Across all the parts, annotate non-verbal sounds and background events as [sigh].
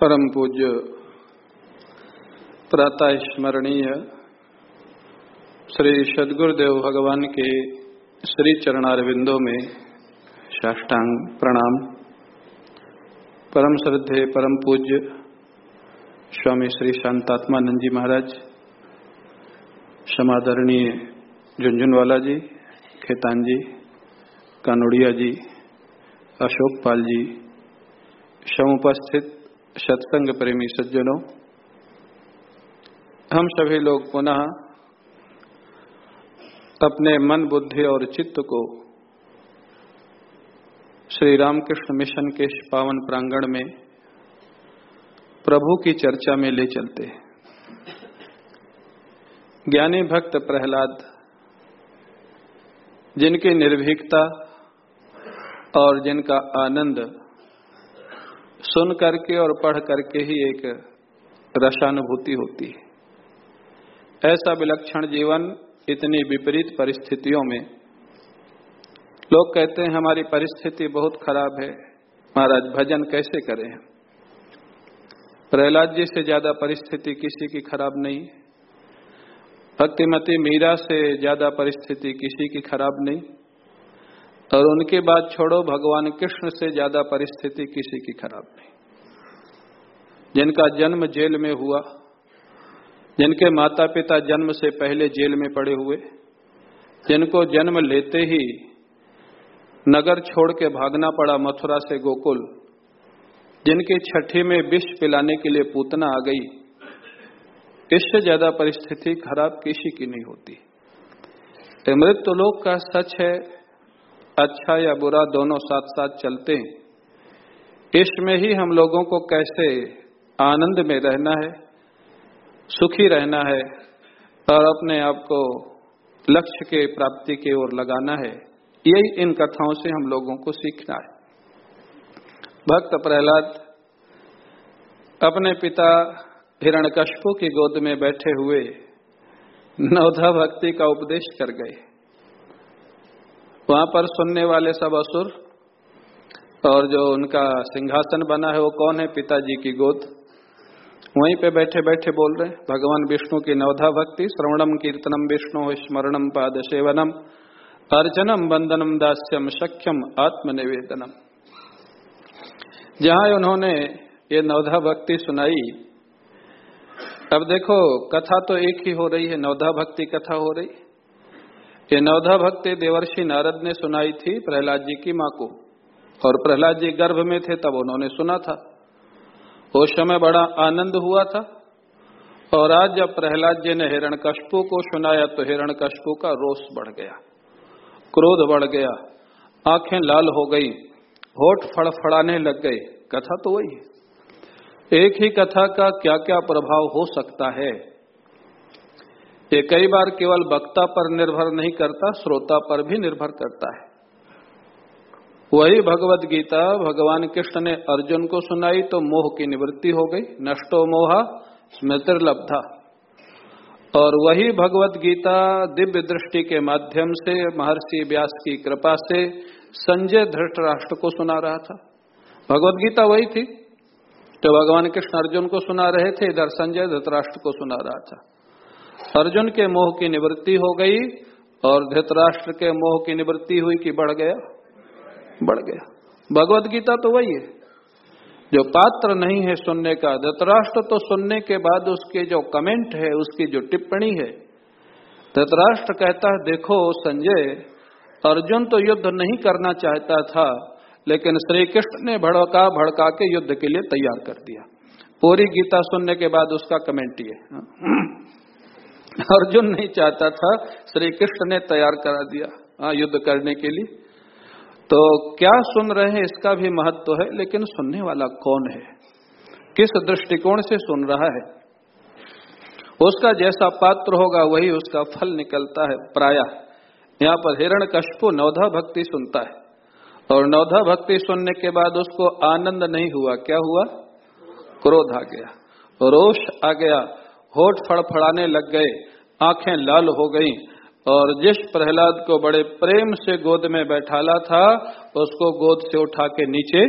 परम पूज्य प्रातः स्मरणीय श्री सदगुरुदेव भगवान के श्री चरणारविंदों में साष्टांग प्रणाम। परम श्रद्धे, परम पूज्य स्वामी श्री शांतात्मानंद जी महाराज, समादरणीय झुंझुनवाला जी, खेतान जी, कानोड़िया जी अशोक पाल जी, समुपस्थित सत्संग प्रेमी सज्जनों, हम सभी लोग पुनः अपने मन, बुद्धि और चित्त को श्री रामकृष्ण मिशन के पावन प्रांगण में प्रभु की चर्चा में ले चलते हैं। ज्ञानी भक्त प्रहलाद, जिनकी निर्भीकता और जिनका आनंद सुन करके और पढ़ करके ही एक रसानुभूति होती है। ऐसा विलक्षण जीवन इतनी विपरीत परिस्थितियों में, लोग कहते हैं, हमारी परिस्थिति बहुत खराब है। महाराज, भजन कैसे करें प्रहलाद जी से ज़्यादा परिस्थिति किसी की खराब नहीं। भक्तिमती मीरा से ज़्यादा परिस्थिति किसी की खराब नहीं। और उनके बाद छोड़ो, भगवान कृष्ण से ज़्यादा परिस्थिति किसी की खराब नहीं। जिनका जन्म जेल में हुआ, जिनके माता पिता जन्म से पहले जेल में पड़े हुए, जिनको जन्म लेते ही नगर छोड़ के भागना पड़ा मथुरा से गोकुल, जिनकी छठी में विष पिलाने के लिए पूतना आ गई, इससे ज़्यादा परिस्थिति खराब किसी की नहीं होती। मृत्यु लोक का सच है अच्छा या बुरा दोनों साथ साथ चलते हैं। इसमें ही हम लोगों को कैसे आनंद में रहना है, सुखी रहना है और अपने आप को लक्ष्य के प्राप्ति की ओर लगाना है, यही इन कथाओं से हम लोगों को सीखना है। भक्त प्रहलाद अपने पिता हिरण्यकश्यपु की गोद में बैठे हुए नवधा भक्ति का उपदेश कर गए। वहाँ पर सुनने वाले सब असुर और जो उनका सिंहासन बना है वो कौन है? पिताजी की गोद। वहीं पे बैठे बैठे बोल रहे, भगवान विष्णु की नवधा भक्ति, श्रवणम कीर्तनम विष्णु स्मरणम पाद सेवनम, अर्चनम बंदनम दास्यम सख्यम आत्मनिवेदनम। जहाँ उन्होंने ये नवधा भक्ति सुनाई, अब देखो, कथा तो एक ही हो रही है, नवधा भक्ति कथा हो रही। ये नवधा भक्ति देवर्षि नारद ने सुनाई थी प्रहलाद जी की माँ को। और प्रहलाद जी गर्भ में थे तब उन्होंने सुना था। उस समय बड़ा आनंद हुआ था। और आज जब प्रहलाद जी ने हिरण कशपू को सुनाया तो हिरण कशपू का रोष बढ़ गया। क्रोध बढ़ गया। आँखें लाल हो गई। होठ फड़फड़ाने लग गए। कथा तो वही है। एक ही कथा का क्या क्या प्रभाव हो सकता है? ये कई बार केवल वक्ता पर निर्भर नहीं करता, श्रोता पर भी निर्भर करता है। वही भगवत गीता, भगवान कृष्ण ने अर्जुन को सुनाई तो मोह की निवृत्ति हो गई, नष्टो मोहा, स्मृतिर्लब्धा। और वही भगवत गीता दिव्य दृष्टि के माध्यम से, महर्षि व्यास की कृपा से संजय धृतराष्ट्र को सुना रहा था। भगवत गीता वही थी तो भगवान कृष्ण अर्जुन को सुना रहे थे, इधर संजय धृतराष्ट्र को सुना रहा था। अर्जुन के मोह की निवृत्ति हो गई और धृतराष्ट्र के मोह की निवृत्ति हुई कि बढ़ गया? बढ़ गया। भगवत गीता तो वही है। जो पात्र नहीं है सुनने का, धृतराष्ट्र तो सुनने के बाद उसके जो कमेंट है, उसकी जो टिप्पणी है, धृतराष्ट्र कहता है, देखो संजय, अर्जुन तो युद्ध नहीं करना चाहता था, लेकिन श्री कृष्ण ने भड़का भड़का के युद्ध के लिए तैयार कर दिया। पूरी गीता सुनने के बाद उसका कमेंट ये। [laughs] अर्जुन नहीं चाहता था श्री कृष्ण ने तैयार करा दिया हाँ युद्ध करने के लिए। तो क्या सुन रहे हैं, इसका भी महत्व है, लेकिन सुनने वाला कौन है? किस दृष्टिकोण से सुन रहा है? उसका जैसा पात्र होगा, वही उसका फल निकलता है, प्राय। यहाँ पर हिरण कशपु नवधा भक्ति सुनता है। और नवधा भक्ति सुनने के बाद उसको आनंद नहीं हुआ, क्या हुआ? क्रोध आ गया। रोष आ गया। होठ फड़फड़ाने लग गए, आँखें लाल हो गईं, और जिस प्रहलाद को बड़े प्रेम से गोद में बैठाला था, उसको गोद से उठा के नीचे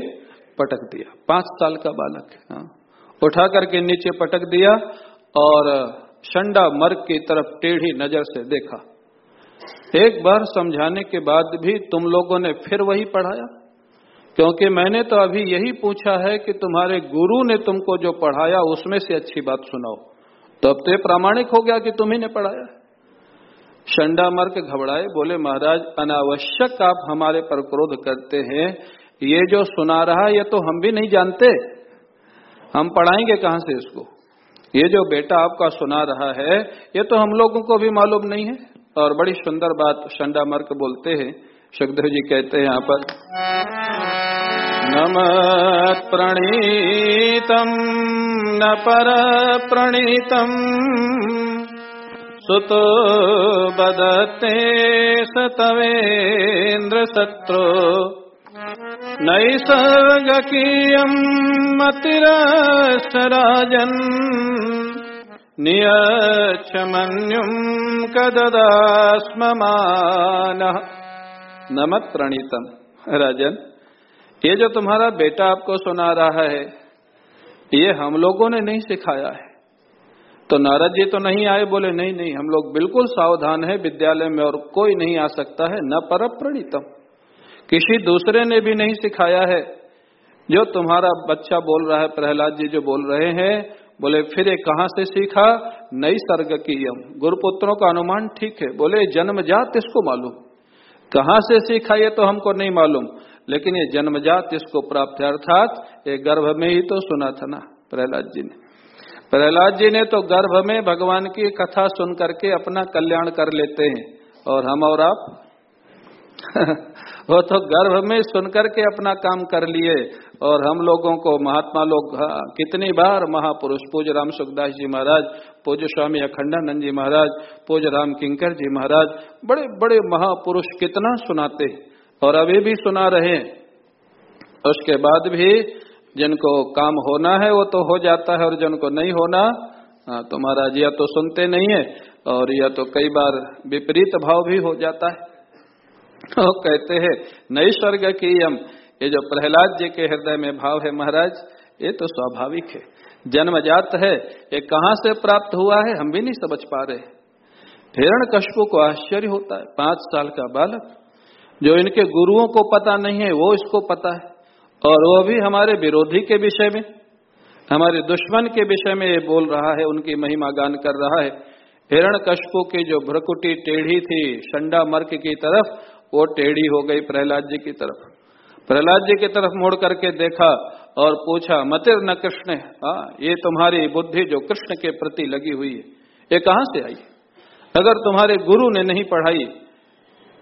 पटक दिया। पाँच साल का बालक हाँ उठा करके नीचे पटक दिया, और शंडा मर्ग की तरफ़ टेढ़ी नज़र से देखा। एक बार समझाने के बाद भी तुम लोगों ने फिर वही पढ़ाया? क्योंकि मैंने तो अभी यही पूछा है कि तुम्हारे गुरु ने तुमको जो पढ़ाया, उसमें से अच्छी बात सुनाओ। तो अब तो ये प्रामाणिक हो गया कि तुम्ही ने पढ़ाया। शंडा मर्ग घबराए, बोले, महाराज, अनावश्यक आप हमारे पर क्रोध करते हैं। ये जो सुना रहा, ये तो हम भी नहीं जानते। हम पढ़ाएँगे कहाँ से इसको? ये जो बेटा आपका सुना रहा है, ये तो हम लोगों को भी मालूम नहीं है। और बड़ी सुंदर बात शंडा मर्क बोलते हैं। सुखदेव जी कहते हैं यहाँ पर नम प्रणीतम, न पर प्रणीतम। सुत बदते सतवेन्द्र शत्रु। नैसर्गकीयम् मतिरसराजन् नियच्छमन्युम् कददास्ममानः। नमत प्रणीतम। राजन। ये जो तुम्हारा बेटा आपको सुना रहा है, ये हम लोगों ने नहीं सिखाया है। तो नारद जी तो नहीं आए, बोले, नहीं नहीं, हम लोग बिल्कुल सावधान है, विद्यालय में और कोई नहीं आ सकता है, न पर प्रणीतम किसी दूसरे ने भी नहीं सिखाया है। जो तुम्हारा बच्चा बोल रहा है, प्रहलाद जी जो बोल रहे हैं, बोले, फिर ये कहाँ से सीखा? नई सर्ग की यम। गुरुपुत्रों का अनुमान ठीक है। बोले जन्मजात इसको मालूम। कहाँ से सीखा ये तो हमको नहीं मालूम। लेकिन ये जन्मजात इसको प्राप्त है। अर्थात ये गर्भ में ही तो सुना था ना प्रहलाद जी ने। प्रहलाद जी ने तो गर्भ में भगवान की कथा सुन करके अपना कल्याण कर लेते हैं। और हम और आप? [laughs] वो तो गर्भ में सुनकर के अपना काम कर लिए। और हम लोगों को महात्मा लोग हाँ, कितनी बार महापुरुष पूज राम सुखदास जी महाराज पूज स्वामी अखंडानंद जी महाराज पूज राम किंकर जी महाराज बड़े बड़े महापुरुष कितना सुनाते और अभी भी सुना रहे। उसके बाद भी जिनको काम होना है, वो तो हो जाता है और जिनको नहीं होना तो महाराज, या तो सुनते नहीं है और या तो कई बार विपरीत भाव भी हो जाता है। तो कहते हैं नई स्वर्ग की यम। ये जो प्रहलाद जी के हृदय में भाव है महाराज, ये तो स्वाभाविक है। जन्मजात है, ये कहाँ से प्राप्त हुआ है, हम भी नहीं समझ पा रहे। हिरण कशपु को आश्चर्य होता है। पाँच साल का बालक जो इनके गुरुओं को पता नहीं है, वो इसको पता है। और वो भी हमारे विरोधी के विषय में, हमारे दुश्मन के विषय में ये बोल रहा है, उनकी महिमा गान कर रहा है। हिरण कशपू की जो भ्रकुटी टेढ़ी थी, शंडा मर्क की तरफ़, वो टेढ़ी हो गई प्रहलाद जी की तरफ़। प्रहलाद जी की तरफ़ मुड़ करके देखा और पूछा, मतिर न कृष्ण हाँ ये तुम्हारी बुद्धि जो कृष्ण के प्रति लगी हुई है, ये कहाँ से आई? अगर तुम्हारे गुरु ने नहीं पढ़ाई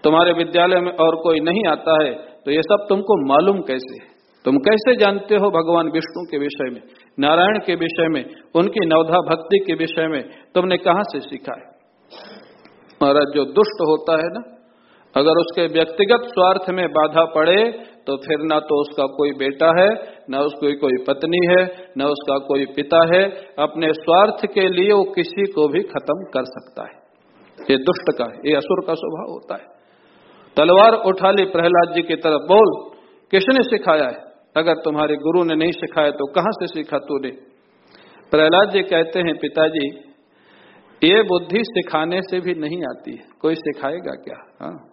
तुम्हारे विद्यालय में और कोई नहीं आता है तो ये सब तुमको मालूम कैसे? है तुम कैसे जानते हो भगवान विष्णु के विषय में, नारायण के विषय में, उनकी नवधा भक्ति के विषय में? तुमने कहा से सीखा है? महाराज, जो दुष्ट होता है ना, अगर उसके व्यक्तिगत स्वार्थ में बाधा पड़े तो फिर ना तो उसका कोई बेटा है, न उसकी कोई पत्नी है, न उसका कोई पिता है। अपने स्वार्थ के लिए वो किसी को भी खत्म कर सकता है। ये दुष्ट का, ये असुर का स्वभाव होता है। तलवार उठा ली प्रहलाद जी की तरफ़, बोल, किसने सिखाया है? अगर तुम्हारे गुरु ने नहीं सिखाया तो कहाँ से सीखा तूने? प्रहलाद जी कहते हैं, पिताजी, ये बुद्धि सिखाने से भी नहीं आती है। कोई सिखाएगा क्या? हाँ।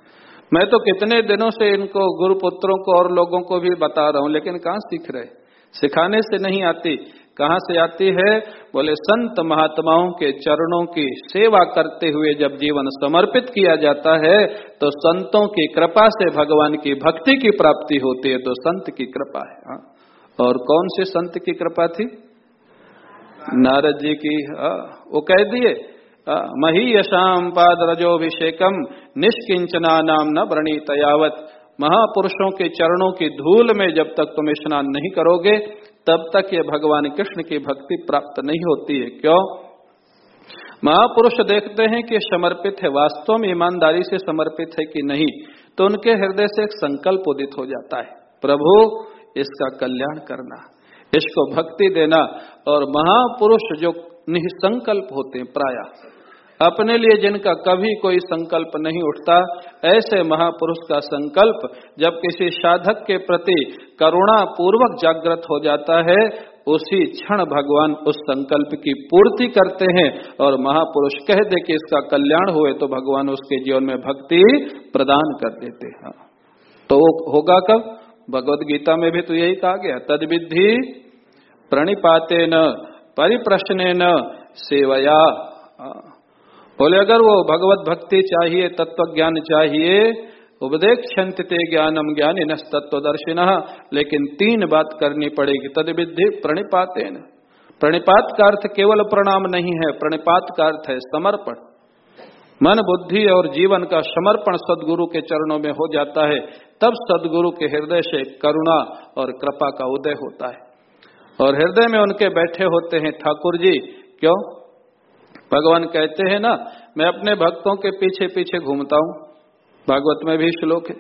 मैं तो कितने दिनों से इनको गुरु पुत्रों को और लोगों को भी बता रहा हूँ, लेकिन कहाँ सीख रहे? सिखाने से नहीं आती। कहाँ से आती है बोले, संत महात्माओं के चरणों की सेवा करते हुए जब जीवन समर्पित किया जाता है तो संतों की कृपा से भगवान की भक्ति की प्राप्ति होती है तो संत की कृपा है हा? और कौन से संत की कृपा थी नारद जी की, हा? वो कह दिए मही यशाम पाद रजोभिषेकम निष्किंचना नाम न व्रणी तयावत महापुरुषों के चरणों की धूल में जब तक तुम स्नान नहीं करोगे तब तक ये भगवान कृष्ण की भक्ति प्राप्त नहीं होती है। क्यों? महापुरुष देखते हैं कि समर्पित है। वास्तव में ईमानदारी से समर्पित है कि नहीं तो उनके हृदय से एक संकल्प उदित हो जाता है। प्रभु, इसका कल्याण करना, इसको भक्ति देना और महापुरुष जो निसंकल्प होते हैं प्राय अपने लिए जिनका कभी कोई संकल्प नहीं उठता, ऐसे महापुरुष का संकल्प जब किसी साधक के प्रति करुणा पूर्वक जागृत हो जाता है, उसी क्षण भगवान उस संकल्प की पूर्ति करते हैं और महापुरुष कह दे कि इसका कल्याण हुए तो भगवान उसके जीवन में भक्ति प्रदान कर देते हैं। तो होगा कब? भगवत गीता में भी तो यही कहा गया तद विधि प्रणिपाते न परिप्रश्न न सेवया। बोले, अगर वो भगवत भक्ति चाहिए तत्व ज्ञान चाहिए उपदेक्षते ज्ञानम ज्ञान न तत्वदर्शिन लेकिन तीन बात करनी पड़ेगी तद विधि प्रणिपाते प्रणिपात का अर्थ केवल प्रणाम नहीं है, प्रणिपात का अर्थ है समर्पण। मन, बुद्धि और जीवन का समर्पण सदगुरु के चरणों में हो जाता है, तब सदगुरु के हृदय से करुणा और कृपा का उदय होता है। और हृदय में उनके बैठे होते हैं ठाकुर जी, क्यों? भगवान कहते हैं ना, मैं अपने भक्तों के पीछे पीछे घूमता हूँ। भागवत में भी श्लोक है।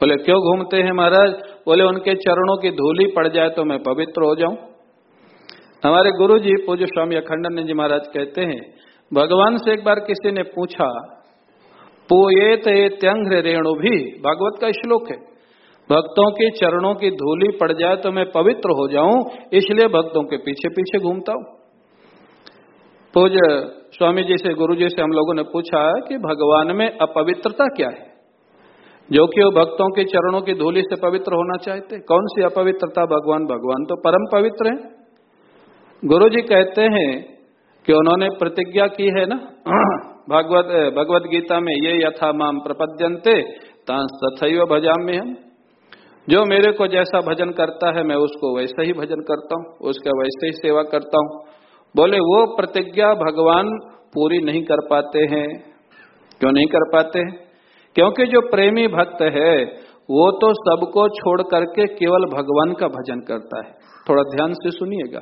बोले, क्यों घूमते हैं महाराज? बोले, उनके चरणों की धूली पड़ जाए तो मैं पवित्र हो जाऊँ। हमारे गुरु जी पूज्य स्वामी अखंडन जी महाराज कहते हैं, भगवान से एक बार किसी ने पूछा, पोएत त्यंग्र रेणु भी? भागवत का श्लोक है। भक्तों के चरणों की धूली पड़ जाए तो मैं पवित्र हो जाऊँ, इसलिए भक्तों के पीछे पीछे घूमता हूँ। पूज्य स्वामी जी से गुरु जी से हम लोगों ने पूछा कि भगवान में अपवित्रता क्या है? जो कि वो भक्तों के चरणों की धूली से पवित्र होना चाहते कौन सी अपवित्रता? भगवान भगवान तो परम पवित्र है। गुरु जी कहते हैं कि उन्होंने प्रतिज्ञा की है ना? [clears throat] भगवत भगवत गीता में ये यथा माम प्रपद्यंते तथैव भजाम में हम जो मेरे को जैसा भजन करता है, मैं उसको वैसे ही भजन करता हूँ, उसका वैसे ही सेवा करता हूँ। बोले, वो प्रतिज्ञा भगवान पूरी नहीं कर पाते हैं। क्यों नहीं कर पाते? क्योंकि जो प्रेमी भक्त है, वो तो सबको छोड़ करके केवल भगवान का भजन करता है। थोड़ा ध्यान से सुनिएगा।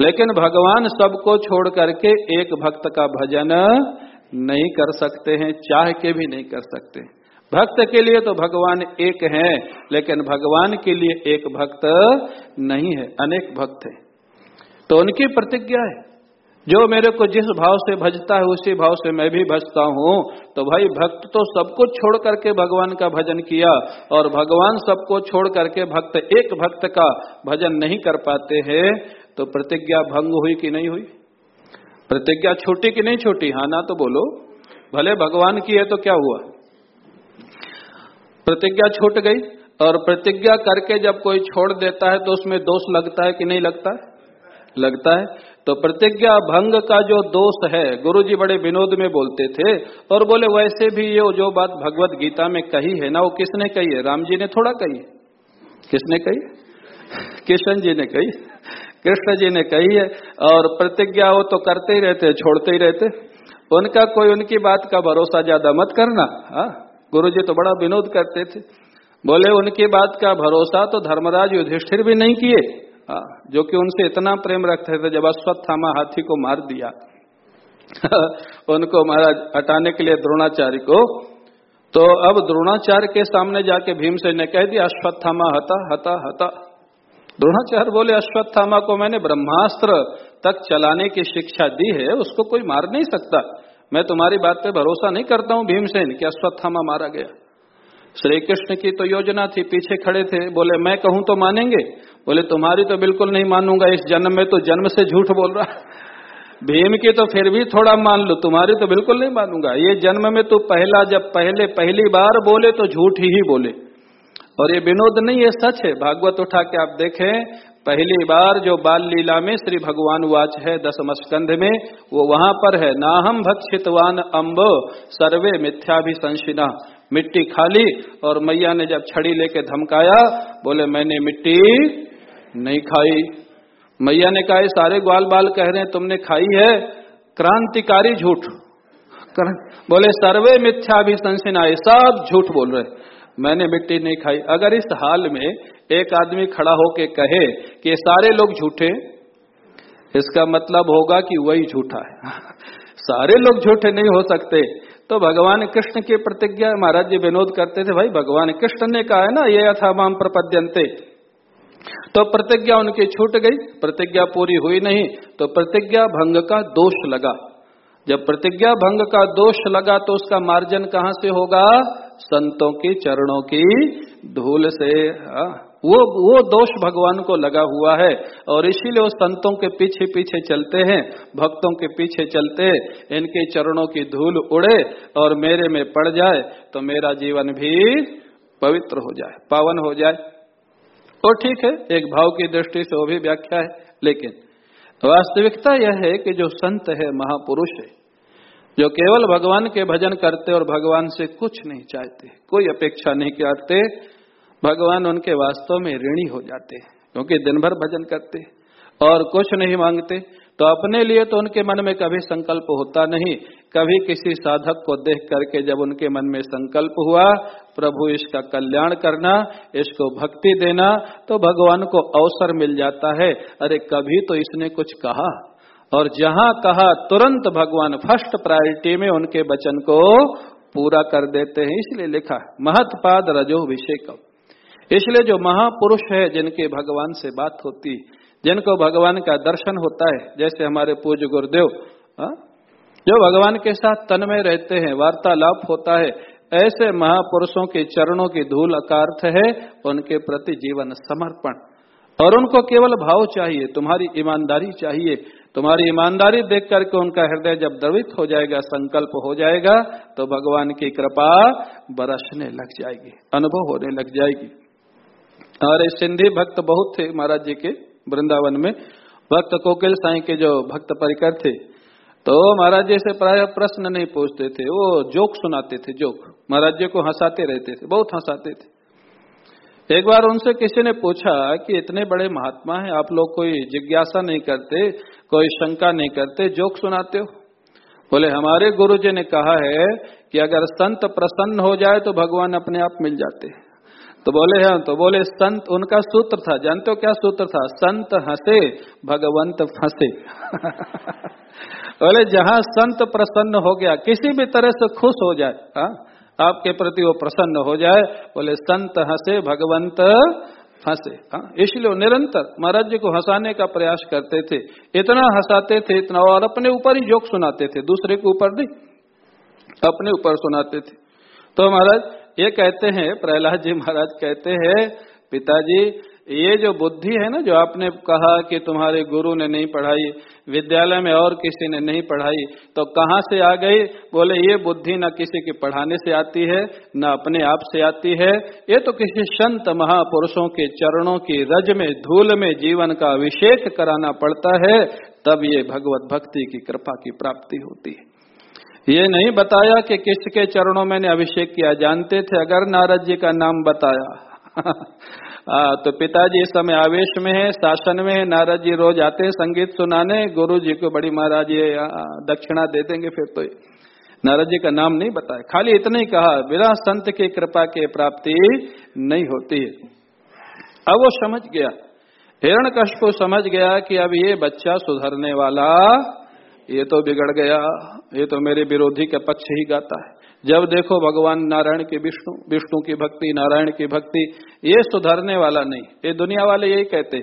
लेकिन भगवान सबको छोड़ करके एक भक्त का भजन नहीं कर सकते हैं, चाह के भी नहीं कर सकते। भक्त के लिए तो भगवान एक है, लेकिन भगवान के लिए एक भक्त नहीं है, अनेक भक्त है। तो उनकी प्रतिज्ञा है। जो मेरे को जिस भाव से भजता है, उसी भाव से मैं भी भजता हूँ। तो भाई, भक्त तो सबको छोड़ करके भगवान का भजन किया और भगवान सबको छोड़ करके भक्त एक भक्त का भजन नहीं कर पाते हैं तो प्रतिज्ञा भंग हुई कि नहीं हुई? प्रतिज्ञा छोटी कि नहीं छोटी? हाँ ना तो बोलो। भले भगवान की है तो क्या हुआ? प्रतिज्ञा छूट गई और प्रतिज्ञा करके जब कोई छोड़ देता है तो उसमें दोष लगता है कि नहीं लगता है? लगता है। तो प्रतिज्ञा भंग का जो दोष है गुरु जी बड़े विनोद में बोलते थे और बोले, वैसे भी ये जो बात भगवत गीता में कही है ना, वो किसने कही है? राम जी ने थोड़ा कही किसने कही? कृष्ण जी ने कही। कृष्ण जी ने कही है और प्रतिज्ञा वो तो करते ही रहते, छोड़ते ही रहते। उनका कोई, उनकी बात का भरोसा ज़्यादा मत करना। हाँ गुरु जी तो बड़ा विनोद करते थे। बोले, उनकी बात का भरोसा तो धर्मराज युधिष्ठिर भी नहीं किए। जो कि उनसे इतना प्रेम रखते थे, जब अश्वत्थामा हाथी को मार दिया। [laughs] उनको महाराज हटाने के लिए द्रोणाचार्य को। तो अब द्रोणाचार्य के सामने जाके भीमसेन ने कह दिया, अश्वत्थामा हता हता हता द्रोणाचार्य बोले, अश्वत्थामा को मैंने ब्रह्मास्त्र तक चलाने की शिक्षा दी है, उसको कोई मार नहीं सकता। मैं तुम्हारी बात पे भरोसा नहीं करता हूँ भीमसेन कि अश्वत्थामा मारा गया। श्री कृष्ण की तो योजना थी, पीछे खड़े थे, बोले, मैं कहूँ तो मानेंगे? बोले, तुम्हारी तो बिल्कुल नहीं मानूँगा, इस जन्म में तो जन्म से झूठ बोल रहा भीम की तो फिर भी थोड़ा मान लो, तुम्हारी तो बिल्कुल नहीं मानूँगा। ये जन्म में तो पहला, जब पहले, पहली बार बोले तो झूठ ही बोले। और ये विनोद नहीं, ये सच है। भागवत उठा के आप देखें, पहली बार जो बाल लीला में श्री भगवान वाच है दसम स्कंध में, वो वहाँ पर है। ना हम भक्षितवान अम्ब सर्वे मिथ्या भी संशिना मिट्टी खाली, और मैया ने जब छड़ी लेके धमकाया, बोले, मैंने मिट्टी नहीं खाई। मैया ने कहा सारे ग्वाल बाल कह रहे हैं, तुमने खाई है? क्रांतिकारी झूठ। बोले, सर्वे मिथ्या भी संसिनाए सब झूठ बोल रहे मैंने मिट्टी नहीं खाई। अगर इस हाल में एक आदमी खड़ा होके कहे कि सारे लोग झूठे, इसका मतलब होगा कि वही झूठा है। [laughs] सारे लोग झूठे नहीं हो सकते। तो भगवान कृष्ण की प्रतिज्ञा, महाराज जी विनोद करते थे, भाई, भगवान कृष्ण ने कहा है ना, ये अथा माम प्रपद्यंते तो प्रतिज्ञा उनकी छूट गई, प्रतिज्ञा पूरी हुई नहीं तो प्रतिज्ञा भंग का दोष लगा। जब प्रतिज्ञा भंग का दोष लगा तो उसका मार्जन कहाँ से होगा? संतों की चरणों की धूल से। हाँ। वो वो दोष भगवान को लगा हुआ है और इसीलिए वो संतों के पीछे पीछे चलते हैं, भक्तों के पीछे चलते इनके चरणों की धूल उड़े और मेरे में पड़ जाए तो मेरा जीवन भी पवित्र हो जाए, पावन हो जाए। तो ठीक है, एक भाव की दृष्टि से वो भी व्याख्या है, लेकिन वास्तविकता यह है कि जो संत है, महापुरुष है, जो केवल भगवान के भजन करते और भगवान से कुछ नहीं चाहते, कोई अपेक्षा नहीं करते, भगवान उनके वास्तव में ऋणी हो जाते हैं क्योंकि दिन भर भजन करते और कुछ नहीं मांगते। तो अपने लिए तो उनके मन में कभी संकल्प होता नहीं। कभी किसी साधक को देख करके जब उनके मन में संकल्प हुआ, प्रभु इसका कल्याण करना, इसको भक्ति देना तो भगवान को अवसर मिल जाता है। अरे, कभी तो इसने कुछ कहा। और जहाँ कहा, तुरंत भगवान फ़र्स्ट प्रायोरिटी में उनके वचन को पूरा कर देते हैं। इसलिए लिखा महत्पाद रजो विषेकम इसलिए जो महापुरुष है, जिनके भगवान से बात होती जिनको भगवान का दर्शन होता है जैसे हमारे पूज्य गुरुदेव हाँ, जो भगवान के साथ तन में रहते हैं वार्तालाप होता है ऐसे महापुरुषों के चरणों की धूल का अर्थ है उनके प्रति जीवन समर्पण। और उनको केवल भाव चाहिए तुम्हारी ईमानदारी चाहिए। तुम्हारी ईमानदारी देख करके उनका हृदय जब द्रवित हो जाएगा संकल्प हो जाएगा तो भगवान की कृपा बरसने लग जाएगी अनुभव होने लग जाएगी। हमारे सिंधी भक्त बहुत थे महाराज जी के। वृंदावन में। भक्त कोकिल साई के जो भक्त परिकर थे तो महाराज जी से प्राय प्रश्न नहीं पूछते थे। वो जोक सुनाते थे, जोक। महाराज जी को हंसाते रहते थे, बहुत हंसाते थे। एक बार उनसे किसी ने पूछा कि इतने बड़े महात्मा हैं, आप लोग कोई जिज्ञासा नहीं करते, कोई शंका नहीं करते, जोक सुनाते हो? बोले, हमारे गुरु जी ने कहा है कि अगर संत प्रसन्न हो जाए तो भगवान अपने आप मिल जाते हैं। तो बोले हैं तो बोले, संत उनका सूत्र था। जानते हो क्या सूत्र था? संत हंसे, भगवंत फंसे। [laughs] बोले, जहाँ संत प्रसन्न हो गया, किसी भी तरह से खुश हो जाए, हा? आपके प्रति वो प्रसन्न हो जाए। बोले, संत हंसे, भगवंत फंसे। हाँ इसलिए निरंतर महाराज जी को हंसाने का प्रयास करते थे। इतना हंसाते थे, इतना और अपने ऊपर ही जोक सुनाते थे, दूसरे के ऊपर नहीं, अपने ऊपर सुनाते थे। तो महाराज ये कहते हैं, प्रहलाद जी महाराज कहते हैं, पिताजी, ये जो बुद्धि है ना, जो आपने कहा कि तुम्हारे गुरु ने नहीं पढ़ाई, विद्यालय में और किसी ने नहीं पढ़ाई तो कहाँ से आ गई? बोले, ये बुद्धि न किसी के पढ़ाने से आती है, न अपने आप से आती है। ये तो किसी संत महापुरुषों के चरणों की रज में, धूल में जीवन का अभिषेक कराना पड़ता है, तब ये भगवत भक्ति की कृपा की प्राप्ति होती है। ये नहीं बताया कि किसके चरणों मैंने अभिषेक किया। जानते थे अगर नारद जी का नाम बताया। [laughs] आ, तो पिताजी इस समय आवेश में है शासन में है। नारद जी रोज आते हैं संगीत सुनाने। गुरु जी को बड़ी महाराज ये दक्षिणा दे देंगे फिर तो। नारद जी का नाम नहीं बताया। खाली इतना ही कहा बिना संत की कृपा के प्राप्ति नहीं होती है। अब वो समझ गया। हिरण कश को समझ गया कि अब ये बच्चा सुधरने वाला ये तो बिगड़ गया, ये तो मेरे विरोधी के पक्ष ही गाता है। जब देखो भगवान नारायण की विष्णु विष्णु की भक्ति, नारायण की भक्ति, ये सुधरने वाला नहीं। ये दुनिया वाले यही कहते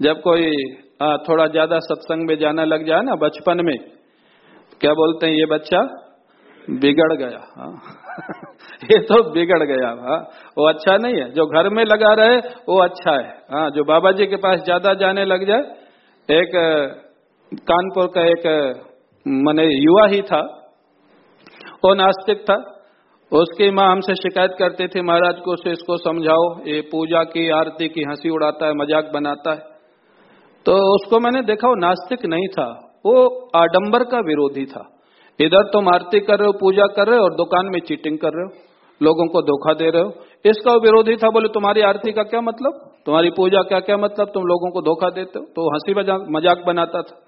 जब कोई थोड़ा ज़्यादा सत्संग में जाना लग जाए ना बचपन में, क्या बोलते हैं ये बच्चा? बिगड़ गया हाँ। [laughs] ये तो बिगड़ गया हाँ। वो अच्छा नहीं है। जो घर में लगा रहे, वो अच्छा है हाँ। जो बाबा जी के पास ज़्यादा जाने लग जाए, एक कानपुर का एक, मैंने युवा ही था, वो नास्तिक था। उसकी माँ हमसे शिकायत करते थे, महाराज को से इसको समझाओ, ये पूजा की, आरती की, हँसी उड़ाता है, मज़ाक बनाता है। तो उसको मैंने देखा, वो नास्तिक नहीं था, वो आडंबर का विरोधी था। इधर तुम आरती कर रहे हो, पूजा कर रहे हो, और दुकान में चीटिंग कर रहे हो, लोगों को धोखा दे रहे हो। इसका विरोधी था, बोले, तुम्हारी आरती का क्या मतलब? तुम्हारी पूजा का क्या मतलब? तुम लोगों को धोखा देते हो? तो हँसी मज़ाक बनाता था।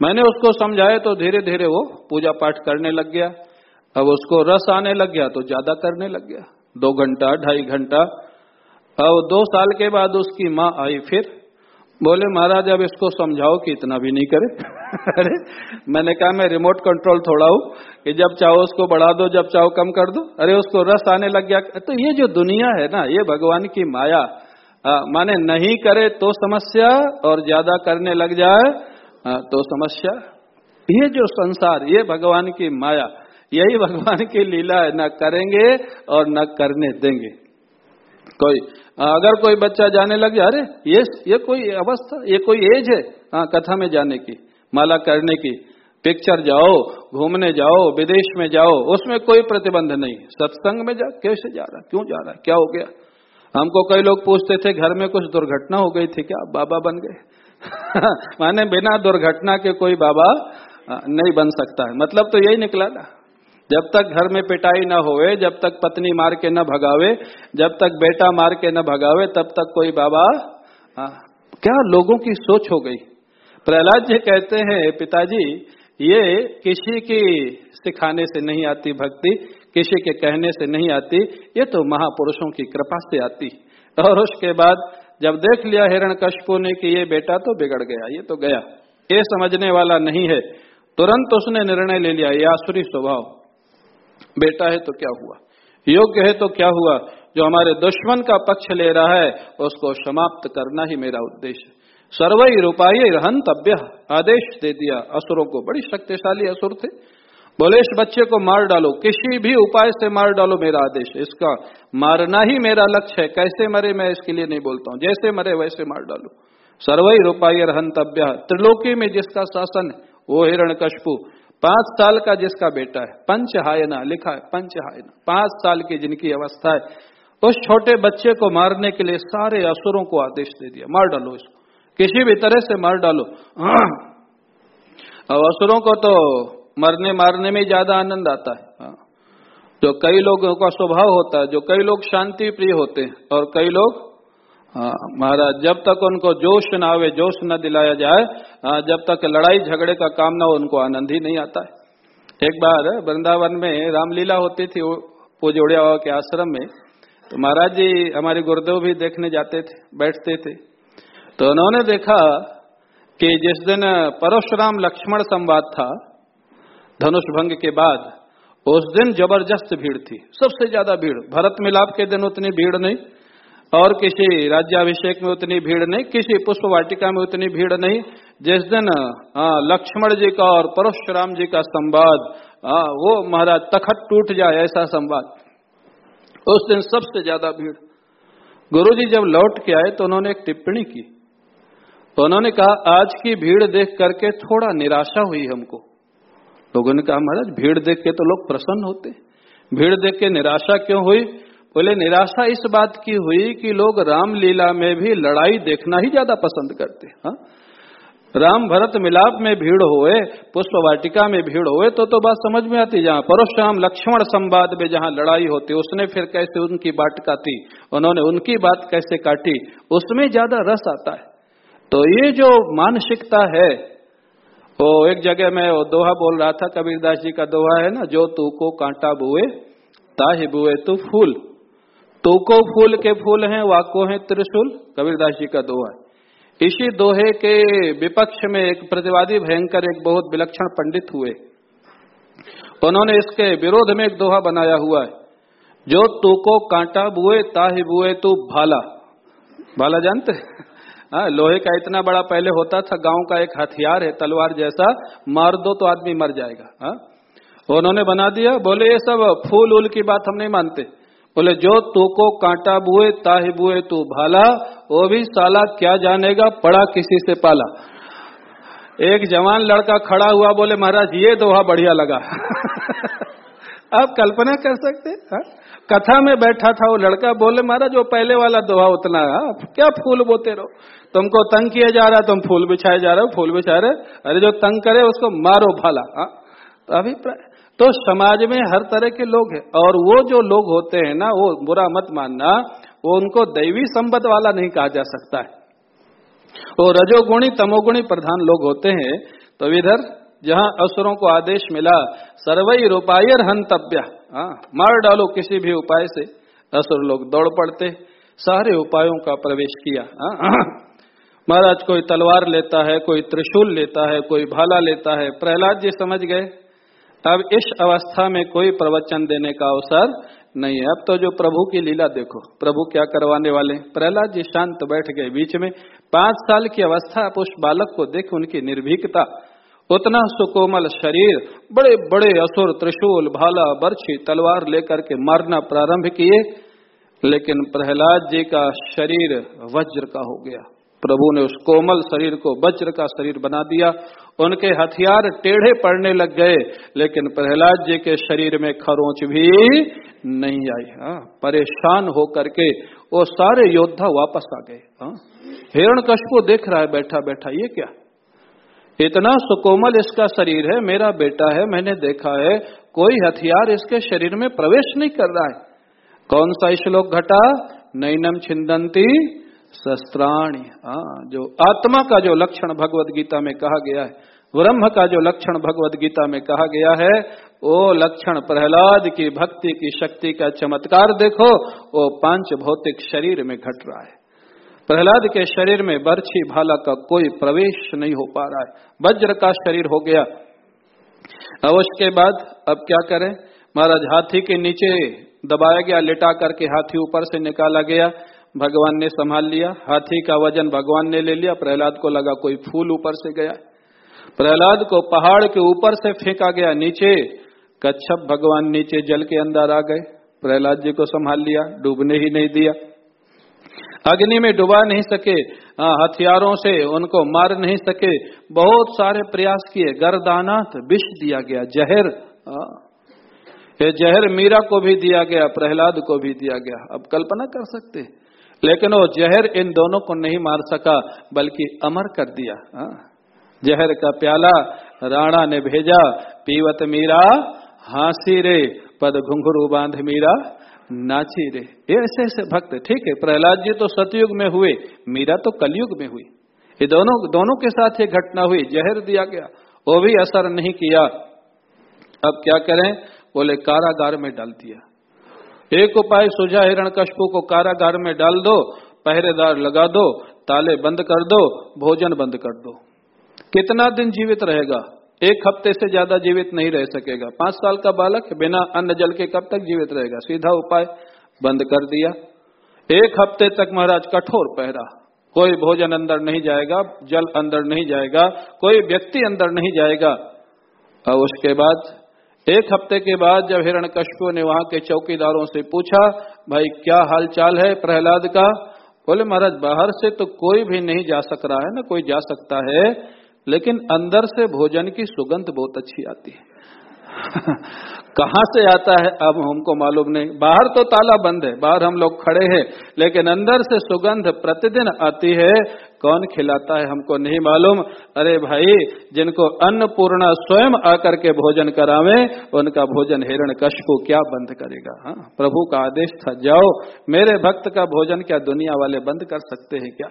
मैंने उसको समझाया तो धीरे धीरे वो पूजा पाठ करने लग गया। अब उसको रस आने लग गया तो ज़्यादा करने लग गया। दो घंटा ढाई घंटा। अब दो साल के बाद उसकी माँ आई फिर बोले महाराज अब इसको समझाओ कि इतना भी नहीं करे। [laughs] अरे मैंने कहा मैं रिमोट कंट्रोल थोड़ा हूँ कि जब चाहो उसको बढ़ा दो जब चाहो कम कर दो। अरे उसको रस आने लग गया। तो ये जो दुनिया है ना ये भगवान की माया आ, माने नहीं करे तो समस्या और ज़्यादा करने लग जाए तो समस्या? ये जो संसार, ये भगवान की माया, यही भगवान की लीला है। न करेंगे और न करने देंगे। कोई, अगर कोई बच्चा जाने लग अरे, ये ये कोई अवस्था, ये कोई एज है? हाँ कथा में जाने की, माला करने की। पिक्चर जाओ, घूमने जाओ, विदेश में जाओ, उसमें कोई प्रतिबंध नहीं सत्संग में जा, कैसे जा रहा क्यों जा रहा क्या हो गया? हमको कई लोग पूछते थे, घर में कुछ दुर्घटना हो गई थी क्या? बाबा बन गए। [laughs] माने बिना दुर्घटना के कोई बाबा नहीं बन सकता है। मतलब तो यही निकला ना। जब तक घर में पिटाई न होवे जब तक पत्नी मार के न भगावे जब तक बेटा मार के न भगावे तब तक कोई बाबा आ, क्या लोगों की सोच हो गई? प्रहलाद जी कहते हैं पिताजी ये किसी की सिखाने से नहीं आती भक्ति किसी के कहने से नहीं आती। ये तो महापुरुषों की कृपा से आती। और उसके बाद जब देख लिया हिरण कशपू ने कि ये बेटा तो बिगड़ गया, ये तो गया। ये समझने वाला नहीं है। तुरंत उसने निर्णय ले लिया, ये आसुरी स्वभाव। बेटा है तो क्या हुआ? योग्य है तो क्या हुआ? जो हमारे दुश्मन का पक्ष ले रहा है, उसको समाप्त करना ही मेरा उद्देश्य। सर्वई रूपाई रहन तब्य आदेश दे दिया। असुरों को बड़ी शक्तिशाली असुर थे। बोले, इस बच्चे को मार डालो। किसी भी उपाय से मार डालो मेरा आदेश। इसका मारना ही मेरा लक्ष्य है। कैसे मरे मैं इसके लिए नहीं बोलता हूँ। जैसे मरे वैसे मार डालो। सर्वई रूपाई रहन तब्य त्रिलोकी में जिसका शासन है, वो हिरण कशपू पाँच साल का जिसका बेटा है, पंच हायना, लिखा है, पंच हायना। पाँच साल की जिनकी अवस्था है, उस छोटे बच्चे को मारने के लिए सारे असुरों को आदेश दे दिया। मार डालो इसको। किसी भी तरह से मार डालो। [clears throat] अब असुरों को तो मरने मारने में ज़्यादा आनंद आता है। हाँ। जो कई लोगों का स्वभाव होता है जो कई लोग शांति प्रिय होते हैं और कई लोग हाँ, महाराज जब तक उनको जोश न आवे जोश न दिलाया जाए हाँ, जब तक लड़ाई झगड़े का काम ना हो उनको आनंद ही नहीं आता है। एक बार वृंदावन में रामलीला होती थी पूजोड़िया के आश्रम में तो महाराज जी हमारे गुरुदेव भी देखने जाते थे बैठते थे। तो उन्होंने देखा कि जिस दिन परशुराम लक्ष्मण संवाद था धनुष भंग के बाद उस दिन ज़बरदस्त भीड़ थी। सबसे ज़्यादा भीड़। भरत मिलाप के दिन उतनी भीड़ नहीं, और किसी राज्याभिषेक में उतनी भीड़ नहीं, किसी पुष्प वाटिका में उतनी भीड़ नहीं। जिस दिन लक्ष्मण जी का और परशुराम जी का संवाद वो महाराज तखत टूट जाए ऐसा संवाद। उस दिन सबसे ज़्यादा भीड़। गुरुजी जब लौट के आए तो उन्होंने एक टिप्पणी की। तो उन्होंने कहा, आज की भीड़ देख करके थोड़ा निराशा हुई हमको। लोगों ने कहा, महाराज, भीड़ देख के तो लोग प्रसन्न होते भीड़ देख के निराशा क्यों हुई? बोले, निराशा इस बात की हुई कि लोग रामलीला में भी लड़ाई देखना ही ज़्यादा पसंद करते हा? राम भरत मिलाप में भीड़ हुए, पुष्प वाटिका में भीड़ हुए तो तो बात समझ में आती जहाँ परशुराम लक्ष्मण संवाद में जहाँ लड़ाई होती, उसने फिर कैसे उनकी बात काटी, उन्होंने उनकी बात कैसे काटी, उसमें ज़्यादा रस आता है। तो ये जो मानसिकता है वो एक जगह में दोहा बोल रहा था, कबीरदास जी का दोहा है ना, जो तू को कांटा बुए, ताहि बुए तू फूल। तू को फूल के फूल हैं, वाको है त्रिशूल, कबीरदास जी का दोहा इसी दोहे के विपक्ष में एक प्रतिवादी भयंकर, एक बहुत विलक्षण पंडित हुए। उन्होंने इसके विरोध में एक दोहा बनाया हुआ है। जो तू को कांटा बुए, ताहि बुए तू भाला। भाला जानते हाँ लोहे का इतना बड़ा पहले होता था, गाँव का एक हथियार है, तलवार जैसा, मार दो तो आदमी मर जाएगा हाँ। उन्होंने बना दिया, बोले, ये सब फूल उल की बात हम नहीं मानते। बोले, जो तू को कांटा बुए, ताहि बुए तू भाला, वो भी साला क्या जानेगा, पड़ा किसी से पाला। एक जवान लड़का खड़ा हुआ, बोले, महाराज, ये दोहा बढ़िया लगा। [laughs] आप कल्पना कर सकते हा? कथा में बैठा था वो लड़का, बोले, महाराज, वो पहले वाला दोहा उतना, है क्या फूल बोते रहो? तुमको तंग किया जा रहा है, तुम फूल बिछाए जा रहे हो, फूल बिछा रहे अरे जो तंग करे उसको मारो भाला हाँ। तो अभिप्राय तो समाज में हर तरह के लोग हैं और वो जो लोग होते हैं ना, वो बुरा मत मानना, वो उनको दैवी संबद्ध वाला नहीं कहा जा सकता है। वो रजोगुणी, तमोगुणी प्रधान लोग होते हैं। तो इधर जहाँ असुरों को आदेश मिला सर्वई रूपायर हंतव्य हाँ। मार डालो किसी भी उपाय से। असुर लोग दौड़ पड़ते, सारे उपायों का प्रवेश किया हाँ। महाराज, कोई तलवार लेता है, कोई त्रिशूल लेता है, कोई भाला लेता है। प्रहलाद जी समझ गए। अब इस अवस्था में कोई प्रवचन देने का अवसर नहीं है। अब तो जो प्रभु की लीला देखो, प्रभु क्या करवाने वाले। प्रहलाद जी शांत बैठ गए बीच में। पाँच साल की अवस्था आप उस बालक को देख उनकी निर्भीकता। उतना सुकोमल शरीर, बड़े बड़े असुर, त्रिशूल, भाला, बर्छी, तलवार लेकर के मारना प्रारंभ किए। लेकिन प्रहलाद जी का शरीर वज्र का हो गया। प्रभु ने उस कोमल शरीर को वज्र का शरीर बना दिया। उनके हथियार टेढ़े पड़ने लग गए, लेकिन प्रहलाद जी के शरीर में खरोच भी नहीं आई। हाँ परेशान होकर के वो सारे योद्धा वापस आ गए। हाँ हिरण देख रहा है, बैठा बैठा, ये क्या? इतना सुकोमल इसका शरीर है, मेरा बेटा है, मैंने देखा है, कोई हथियार इसके शरीर में प्रवेश नहीं कर रहा है। कौन सा श्लोक घटा? नैनम छिंदंती शस्त्राणी हाँ जो आत्मा का जो लक्षण भगवत गीता में कहा गया है, ब्रह्म का जो लक्षण भगवत गीता में कहा गया है वो लक्षण प्रहलाद की भक्ति की शक्ति का चमत्कार देखो वो पाँच भौतिक शरीर में घट रहा है। प्रहलाद के शरीर में बर्छी भाला का कोई प्रवेश नहीं हो पा रहा है। वज्र का शरीर हो गया। अब उसके बाद, अब क्या करें? महाराज हाथी के नीचे दबाया गया, लिटा करके हाथी ऊपर से निकाला गया। भगवान ने संभाल लिया, हाथी का वज़न भगवान ने ले लिया, प्रहलाद को लगा कोई फूल ऊपर से गया। प्रहलाद को पहाड़ के ऊपर से फेंका गया, नीचे कच्छप भगवान नीचे जल के अंदर आ गए। प्रहलाद जी को संभाल लिया, डूबने ही नहीं दिया। अग्नि में डुबा नहीं सके हथियारों से उनको मार नहीं सके। बहुत सारे प्रयास किए, गर्दानाथ विष दिया गया, जहर ये जहर मीरा को भी दिया गया, प्रहलाद को भी दिया गया। अब कल्पना कर सकते लेकिन वो जहर इन दोनों को नहीं मार सका, बल्कि अमर कर दिया। जहर का प्याला राणा ने भेजा, पीवत मीरा, हासी रे, पद घुंघरू बाँध मीरा, नाची रे। ऐसे ऐसे भक्त, ठीक है, प्रहलाद जी तो सतयुग में हुए, मीरा तो कलयुग में हुई। ये दोनों दोनों के साथ ये घटना हुई, जहर दिया गया। वो भी असर नहीं किया। अब क्या करें? बोले, कारागार में डाल दिया। एक उपाय सुझा हिरण कशपू को कारागार में डाल दो, पहरेदार लगा दो, ताले बंद कर दो, भोजन बंद कर दो। कितना दिन जीवित रहेगा? एक हफ़्ते से ज़्यादा जीवित नहीं रह सकेगा। पाँच साल का बालक बिना अन्न जल के कब तक जीवित रहेगा? सीधा उपाय, बंद कर दिया। एक हफ़्ते तक महाराज कठोर पहरा। कोई भोजन अंदर नहीं जाएगा, जल अंदर नहीं जाएगा, कोई व्यक्ति अंदर नहीं जाएगा। और उसके बाद एक हफ़्ते के बाद जब हिरण कश्यप ने वहाँ के चौकीदारों से पूछा, भाई, क्या हाल चाल है प्रहलाद का? बोले, महाराज, बाहर से तो कोई भी नहीं जा सक रहा है, ना कोई जा सकता है, लेकिन अंदर से भोजन की सुगंध बहुत अच्छी आती है। [laughs] कहा से आता है, अब हमको मालूम नहीं। बाहर तो ताला बंद है, बाहर हम लोग खड़े हैं, लेकिन अंदर से सुगंध प्रतिदिन आती है कौन खिलाता है हमको नहीं मालूम। अरे भाई, जिनको अन्नपूर्णा स्वयं आकर के भोजन करावे, उनका भोजन हिरण कश को क्या बंद करेगा, हा? प्रभु का आदेश था, जाओ, मेरे भक्त का भोजन क्या दुनिया वाले बंद कर सकते हैं क्या?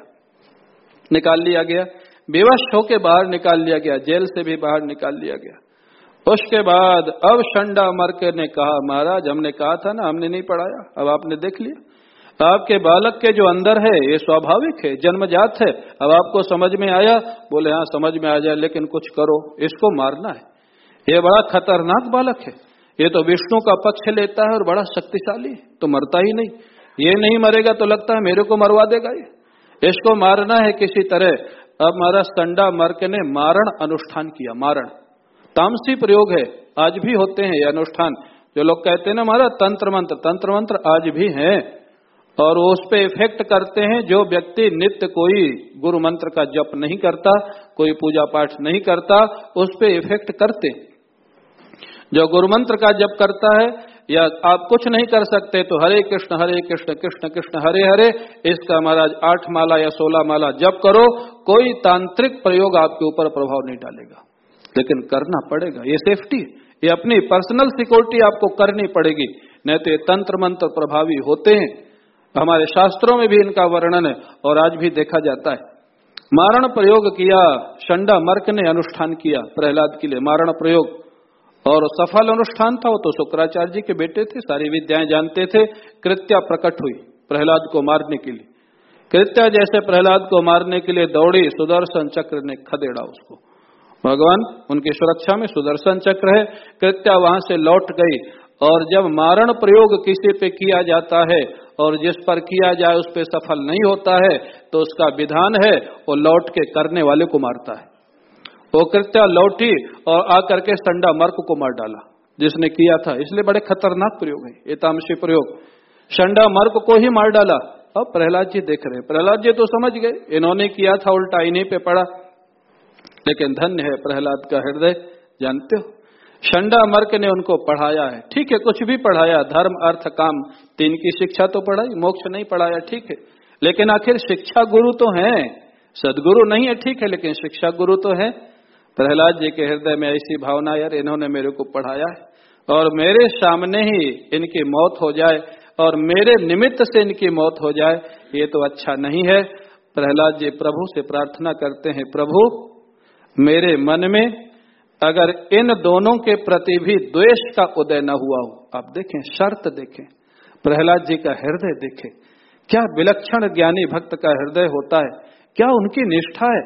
निकाल लिया गया। बेवश होके बाहर निकाल लिया गया, जेल से भी बाहर निकाल लिया गया। उसके बाद अब शंडा मरके ने कहा, महाराज, हमने कहा था ना, हमने नहीं पढ़ाया, अब आपने देख लिया। आपके बालक के जो अंदर है, ये स्वाभाविक है, जन्मजात है। अब आपको समझ में आया? बोले हाँ समझ में आ जाए, लेकिन कुछ करो। इसको मारना है। ये बड़ा खतरनाक बालक है। ये तो विष्णु का पक्ष लेता है और बड़ा शक्तिशाली तो मरता ही नहीं। ये नहीं मरेगा तो लगता है मेरे को मरवा देगा ये। इसको मारना है किसी तरह। अब महाराज, संडा मर्क ने मारण अनुष्ठान किया, मारण। तामसी प्रयोग है। आज भी होते हैं ये अनुष्ठान। जो लोग कहते हैं ना महाराज तंत्र मंत्र तंत्र मंत्र आज भी हैं। और उस पर इफ़ेक्ट करते हैं जो व्यक्ति नित्य कोई गुरु मंत्र का जप नहीं करता, कोई पूजा पाठ नहीं करता, उस पर इफ़ेक्ट करते जो गुरु मंत्र का जप करता है, या आप कुछ नहीं कर सकते तो हरे कृष्ण हरे कृष्ण कृष्ण कृष्ण, हरे हरे, इसका महाराज आठ माला या सोलह माला जप करो, कोई तांत्रिक प्रयोग आपके ऊपर प्रभाव नहीं डालेगा। लेकिन करना पड़ेगा। ये सेफ्टी ये अपनी पर्सनल सिक्योरिटी आपको करनी पड़ेगी। नहीं तो ये तंत्र मंत्र प्रभावी होते हैं। हमारे शास्त्रों में भी इनका वर्णन है और आज भी देखा जाता है। मारण प्रयोग किया, शंडा मर्क ने अनुष्ठान किया प्रहलाद के लिए मारण प्रयोग। और सफल अनुष्ठान था, वो तो शुक्राचार्य जी के बेटे थे, सारी विद्याएँ जानते थे, कृत्या प्रकट हुई प्रहलाद को मारने के लिए। कृत्या जैसे प्रहलाद को मारने के लिए दौड़ी, सुदर्शन चक्र ने खदेड़ा उसको। भगवान, उनकी सुरक्षा में सुदर्शन चक्र है, कृत्या वहाँ से लौट गई। और जब मारण प्रयोग किसी पे किया जाता है और जिस पर किया जाए उस पर सफल नहीं होता है तो उसका विधान है, वो लौट के करने वाले को मारता है। वो कृत्या लौटी और आकर के संडा मर्क को मार डाला, जिसने किया था। इसलिए बड़े खतरनाक प्रयोग है, ये तामसी प्रयोग। संडा मर्क को ही मार डाला। अब प्रहलाद जी देख रहे प्रहलाद जी तो समझ गए, इन्होंने किया था, उल्टा इन्हीं पे पड़ा। लेकिन धन्य है प्रहलाद का हृदय, जानते हो? शंडा मर्क ने उनको पढ़ाया है। ठीक है, कुछ भी पढ़ाया, धर्म, अर्थ, काम, तीन की शिक्षा तो पढ़ाई, मोक्ष नहीं पढ़ाया, ठीक है। लेकिन आखिर शिक्षा गुरु तो है। सदगुरु नहीं है, ठीक है, लेकिन शिक्षा गुरु तो है। प्रहलाद जी के हृदय में ऐसी भावना, यार, इन्होंने मेरे को पढ़ाया है। और मेरे सामने ही इनकी मौत हो जाए, और मेरे निमित्त से इनकी मौत हो जाए, ये तो अच्छा नहीं है। प्रहलाद जी प्रभु से प्रार्थना करते हैं, प्रभु, मेरे मन में अगर इन दोनों के प्रति भी द्वेष का उदय न हुआ हो, आप देखें, शर्त देखें, प्रहलाद जी का हृदय देखें, क्या विलक्षण ज्ञानी भक्त का हृदय होता है, क्या उनकी निष्ठा है?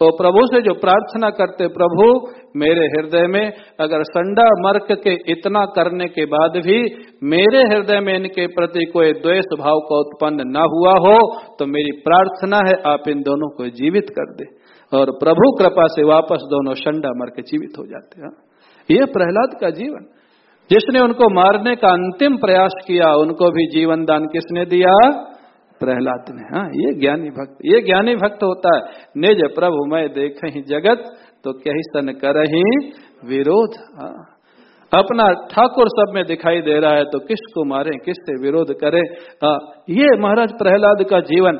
तो प्रभु से जो प्रार्थना करते, प्रभु, मेरे हृदय में अगर संडा मर्क के इतना करने के बाद भी मेरे हृदय में इनके प्रति कोई द्वेष भाव का उत्पन्न न हुआ हो तो मेरी प्रार्थना है, आप इन दोनों को जीवित कर दे। और प्रभु कृपा से वापस दोनों संडा मर के जीवित हो जाते हैं। ये प्रहलाद का जीवन। जिसने उनको मारने का अंतिम प्रयास किया उनको भी जीवन दान किसने दिया? प्रहलाद ने। हाँ ये ज्ञानी भक्त ये ज्ञानी भक्त होता है। निज प्रभु मैं देख ही जगत तो कही सन कर ही विरोध। हाँ। अपना ठाकुर सब में दिखाई दे रहा है तो किसको मारे किससे विरोध करे? आ, ये महाराज प्रहलाद का जीवन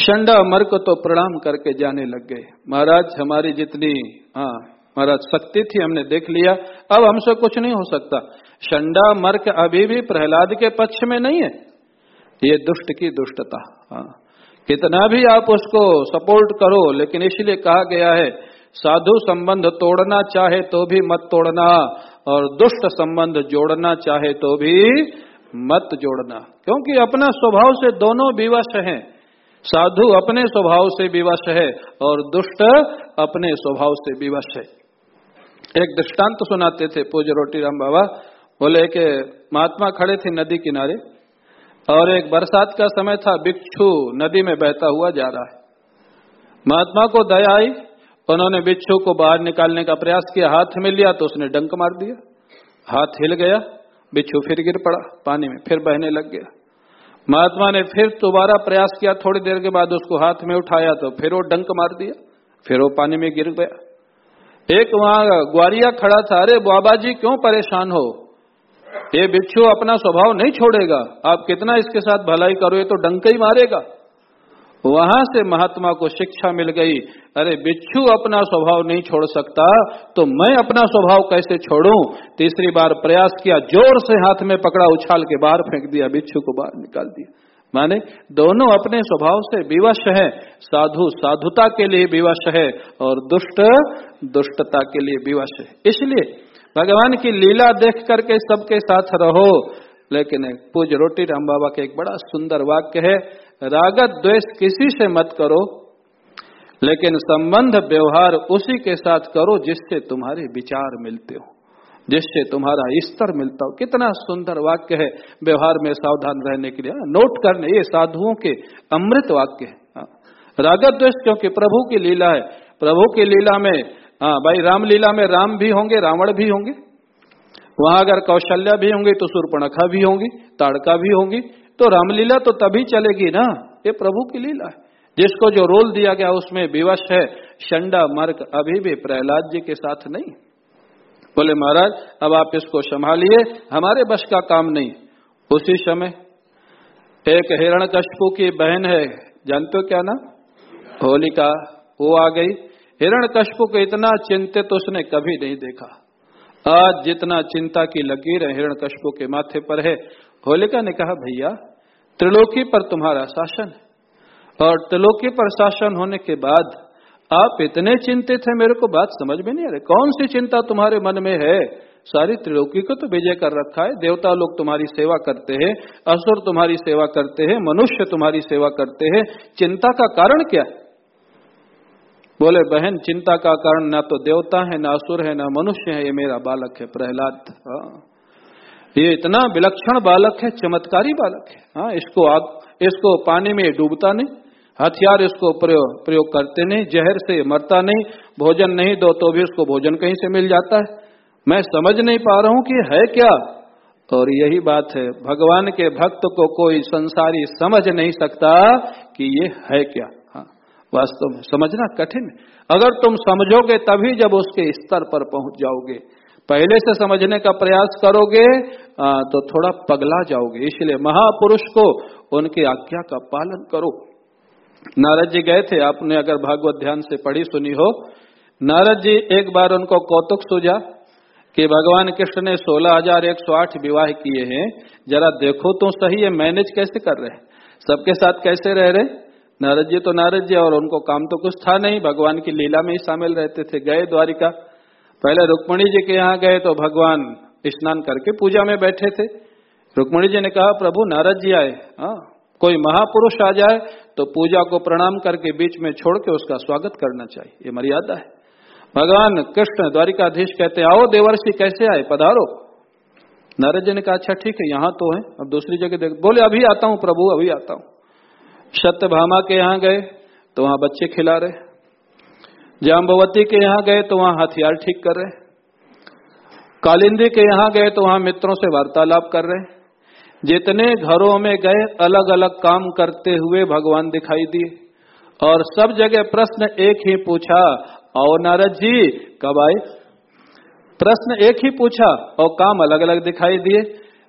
शंडा मर को तो प्रणाम करके जाने लग गए। महाराज, हमारी जितनी हाँ महाराज, शक्ति थी, हमने देख लिया। अब हमसे कुछ नहीं हो सकता। शंडा मर्क अभी भी प्रहलाद के पक्ष में नहीं है। ये दुष्ट की दुष्टता हाँ। कितना भी आप उसको सपोर्ट करो, लेकिन इसलिए कहा गया है, साधु संबंध तोड़ना चाहे तो भी मत तोड़ना, और दुष्ट संबंध जोड़ना चाहे तो भी मत जोड़ना। क्योंकि अपना स्वभाव से दोनों विवश हैं। साधु अपने स्वभाव से विवश है और दुष्ट अपने स्वभाव से विवश है। एक दृष्टांत सुनाते थे पूज रोटी राम बाबा। बोले के महात्मा खड़े थे नदी किनारे और एक बरसात का समय था बिच्छू नदी में बहता हुआ जा रहा है। महात्मा को दया आई, उन्होंने बिच्छू को बाहर निकालने का प्रयास किया। हाथ में लिया तो उसने डंक मार दिया। हाथ हिल गया बिच्छू फिर गिर पड़ा, पानी में फिर बहने लग गया। महात्मा ने फिर दोबारा प्रयास किया, थोड़ी देर के बाद उसको हाथ में उठाया तो फिर वो डंक मार दिया, फिर वो पानी में गिर गया। एक वहाँ ग्वालिया खड़ा था, अरे बाबा जी, क्यों परेशान हो? ये बिच्छू अपना स्वभाव नहीं छोड़ेगा। आप कितना इसके साथ भलाई करो, ये तो डंक ही मारेगा। वहाँ से महात्मा को शिक्षा मिल गई। अरे, बिच्छू अपना स्वभाव नहीं छोड़ सकता तो मैं अपना स्वभाव कैसे छोड़ूं? तीसरी बार प्रयास किया, ज़ोर से हाथ में पकड़ा, उछाल के बाहर फेंक दिया, बिच्छू को बाहर निकाल दिया। माने, दोनों अपने स्वभाव से विवश है। साधु साधुता के लिए विवश है और दुष्ट दुष्टता के लिए विवश है। इसलिए भगवान की लीला देख करके सबके साथ रहो। लेकिन पूज रोटी राम बाबा के एक बड़ा सुंदर वाक्य है रागत द्वेष किसी से मत करो, लेकिन संबंध व्यवहार उसी के साथ करो जिससे तुम्हारे विचार मिलते हो, जिससे तुम्हारा स्तर मिलता हो। कितना सुंदर वाक्य है व्यवहार में सावधान रहने के लिए। नोट करने, ये साधुओं के अमृत वाक्य है। हाँ। रागत द्वेष क्योंकि प्रभु की लीला है। प्रभु की लीला में हाँ भाई रामलीला में राम भी होंगे, रावण भी होंगे। वहाँ अगर कौशल्या भी होंगी तो सुरपणखा भी होंगी, ताड़का भी होंगी। तो रामलीला तो तभी चलेगी ना? ये प्रभु की लीला है। जिसको जो रोल दिया गया उसमें विवश है। शंडा मर्क अभी भी प्रहलाद जी के साथ नहीं। बोले, महाराज, अब आप इसको संभालिए। हमारे बस का काम नहीं। उसी समय एक हिरण कशपू की बहन है। जानते हो क्या ना होलिका। वो आ गई। हिरण कश्यप को इतना चिंतित उसने कभी नहीं देखा। आज जितना चिंता की लकीर हिरण कश्यप के माथे पर है। होलिका ने कहा, भैया त्रिलोकी पर तुम्हारा शासन है। और त्रिलोकी पर शासन होने के बाद आप इतने चिंतित हैं, मेरे को बात समझ में नहीं आ रही। कौन सी चिंता तुम्हारे मन में है? सारी त्रिलोकी को तो विजय कर रखा है। देवता लोग तुम्हारी सेवा करते हैं, असुर तुम्हारी सेवा करते हैं, मनुष्य तुम्हारी सेवा करते हैं। चिंता का कारण क्या है? बोले, बहन, चिंता का कारण ना तो देवता है, ना असुर है, ना मनुष्य है, ये मेरा बालक है, प्रहलाद। हाँ। ये इतना विलक्षण बालक है, चमत्कारी बालक है। हाँ इसको आग, इसको पानी में डूबता नहीं, हथियार इसको प्रयोग प्रयोग करते नहीं, जहर से मरता नहीं, भोजन नहीं दो तो भी उसको भोजन कहीं से मिल जाता है। मैं समझ नहीं पा रहा हूँ कि है क्या। और यही बात है, भगवान के भक्त को कोई संसारी समझ नहीं सकता कि ये है क्या। हाँ वास्तव में समझना कठिन अगर तुम समझोगे तभी जब उसके स्तर पर पहुँच जाओगे। पहले से समझने का प्रयास करोगे तो थोड़ा पगला जाओगे। इसलिए महापुरुष को उनकी आज्ञा का पालन करो। नारद जी गए थे, आपने अगर भागवत ध्यान से पढ़ी सुनी हो। नारद जी एक बार उनको कौतुक सूझा कि भगवान कृष्ण ने सोलह हज़ार एक सौ आठ विवाह किए हैं। जरा देखो तो सही है, मैनेज कैसे कर रहे हैं? सबके साथ कैसे रह रहे? नारद जी तो नारद जी, और उनको काम तो कुछ था नहीं। भगवान की लीला में ही शामिल रहते थे, गए द्वारिका। पहले रुक्मणी जी के यहाँ गए तो भगवान स्नान करके पूजा में बैठे थे। रुक्मणी जी ने कहा, प्रभु, नारद जी आए। हाँ कोई महापुरुष आ जाए तो पूजा को प्रणाम करके बीच में छोड़ के उसका स्वागत करना चाहिए। ये मर्यादा है। भगवान कृष्ण द्वारिकाधीश कहते, आओ देवर्षि, कैसे आए? पधारो। नारद जी ने कहा अच्छा ठीक है, यहाँ तो है। अब दूसरी जगह देख बोले, अभी आता हूँ, प्रभु, अभी आता हूँ। सत्य भामा के यहाँ गए तो वहाँ बच्चे खिला रहे। जाम्बवती के यहाँ गए तो वहाँ हथियार ठीक कर रहे कालिंदी के यहाँ गए तो वहाँ मित्रों से वार्तालाप कर रहे जितने घरों में गए अलग अलग काम करते हुए भगवान दिखाई दिए। और सब जगह प्रश्न एक ही पूछा और नारद जी, कब आए? प्रश्न एक ही पूछा और काम अलग अलग दिखाई दिए।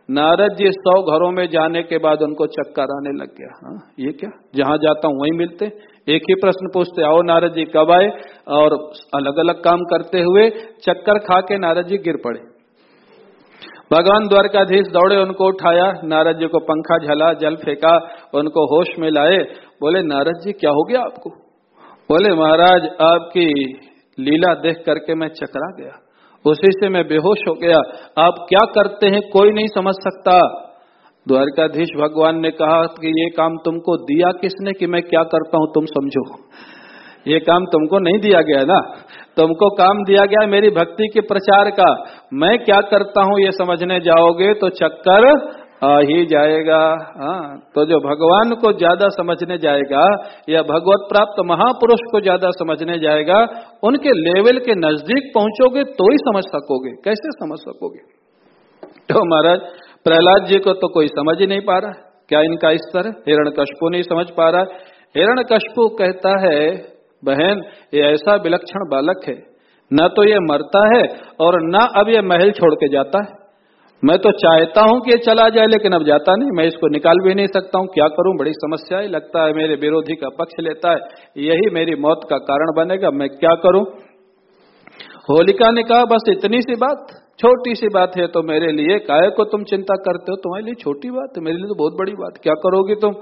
नारद जी सौ घरों में जाने के बाद उनको चक्कर आने लग गया। हाँ ये क्या? जहाँ जाता हूँ, वहीं मिलते। एक ही प्रश्न पूछते, आओ नारद जी कब आए? और अलग अलग काम करते हुए चक्कर खा के नारद जी गिर पड़े। भगवान द्वारकाधीश दौड़े, उनको उठाया नारद जी को पंखा झला, जल फेंका, उनको होश में लाए। बोले नारद जी क्या हो गया आपको? बोले, महाराज, आपकी लीला देख करके मैं चकरा गया। उसी से मैं बेहोश हो गया। आप क्या करते हैं कोई नहीं समझ सकता। द्वारकाधीश भगवान ने कहा कि ये काम तुमको दिया किसने कि मैं क्या करता हूँ, तुम समझो। ये काम तुमको नहीं दिया गया ना? तुमको काम दिया गया मेरी भक्ति के प्रचार का। मैं क्या करता हूँ, ये समझने जाओगे तो चक्कर आ ही जाएगा। हाँ तो जो भगवान को ज़्यादा समझने जाएगा या भगवत प्राप्त महापुरुष को ज़्यादा समझने जाएगा, उनके लेवल के नज़दीक पहुंचोगे तो ही समझ सकोगे। कैसे समझ सकोगे? तो महाराज प्रहलाद जी को तो कोई समझ ही नहीं पा रहा। क्या इनका स्तर हिरण कशपू नहीं समझ पा रहा। हिरण कशपू कहता है, बहन, ये ऐसा विलक्षण बालक है। न तो ये मरता है और न अब ये महल छोड़ के जाता है। मैं तो चाहता हूँ कि ये चला जाए, लेकिन अब जाता नहीं। मैं इसको निकाल भी नहीं सकता हूँ। क्या करूँ? बड़ी समस्या है। लगता है मेरे विरोधी का पक्ष लेता है। यही मेरी मौत का कारण बनेगा। मैं क्या करूँ? होलिका ने कहा, बस इतनी सी बात। छोटी सी बात है तो मेरे लिए, काय को तुम चिंता करते हो? तुम्हारे लिए छोटी बात है, मेरे लिए तो बहुत बड़ी बात क्या करोगी तुम?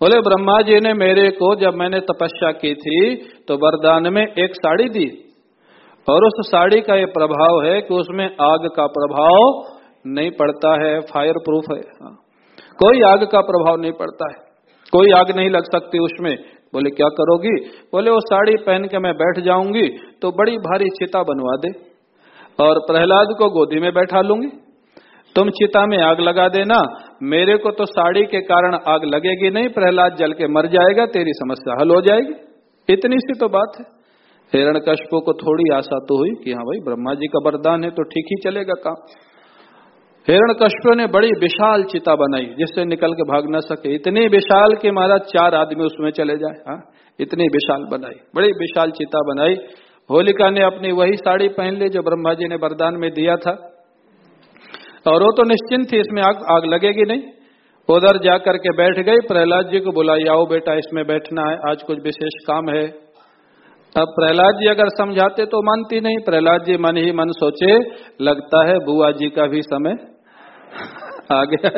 बोले, ब्रह्मा जी ने मेरे को, जब मैंने तपस्या की थी तो वरदान में एक साड़ी दी। और उस साड़ी का ये प्रभाव है कि उसमें आग का प्रभाव नहीं पड़ता है फायर प्रूफ है। हाँ। कोई आग का प्रभाव नहीं पड़ता है। कोई आग नहीं लग सकती उसमें। बोले, क्या करोगी? बोले, वो साड़ी पहन के मैं बैठ जाऊँगी तो बड़ी भारी चिता बनवा दे। और प्रहलाद को गोदी में बैठा लूँगी। तुम चिता में आग लगा देना। मेरे को तो साड़ी के कारण आग लगेगी नहीं। प्रहलाद जल के मर जाएगा, तेरी समस्या हल हो जाएगी। इतनी सी तो बात है। हिरण कशपो को थोड़ी आशा तो हुई कि हाँ भाई, ब्रह्मा जी का वरदान है तो ठीक ही चलेगा काम। हिरण कश्यप ने बड़ी विशाल चिता बनाई, जिससे निकल के भाग न सके। इतनी विशाल कि महाराज, चार आदमी उसमें चले जाए। हाँ इतनी विशाल बनाई। बड़ी विशाल चिता बनाई। होलिका ने अपनी वही साड़ी पहन ली जो ब्रह्मा जी ने वरदान में दिया था। और वो तो निश्चिंत थी, इसमें आग आग लगेगी नहीं। उधर जाकर के बैठ गई, प्रहलाद जी को बुलाई, आओ बेटा, इसमें बैठना है, आज कुछ विशेष काम है। अब प्रहलाद जी अगर समझाते तो मानती नहीं। प्रहलाद जी मन ही मन सोचे, लगता है बुआ जी का भी समय [laughs] आ गया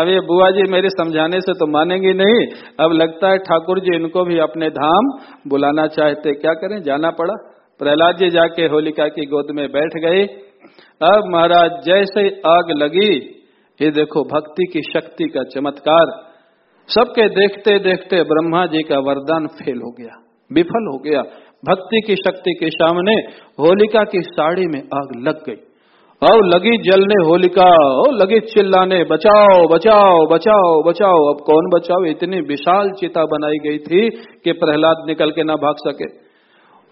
अब ये बुआ जी मेरे समझाने से तो मानेंगी नहीं। अब लगता है ठाकुर जी इनको भी अपने धाम बुलाना चाहते। क्या करें? जाना पड़ा। प्रहलाद जी जाके होलिका की गोद में बैठ गए। अब महाराज जैसे आग लगी, ये देखो भक्ति की शक्ति का चमत्कार। सबके देखते देखते ब्रह्मा जी का वरदान फेल हो गया, विफल हो गया। भक्ति की शक्ति के सामने होलिका की साड़ी में आग लग गई। अब लगी जलने होलिका ओ लगी चिल्लाने, बचाओ बचाओ बचाओ बचाओ। अब कौन बचाओ? इतनी विशाल चिता बनाई गई थी कि प्रहलाद निकल के ना भाग सके।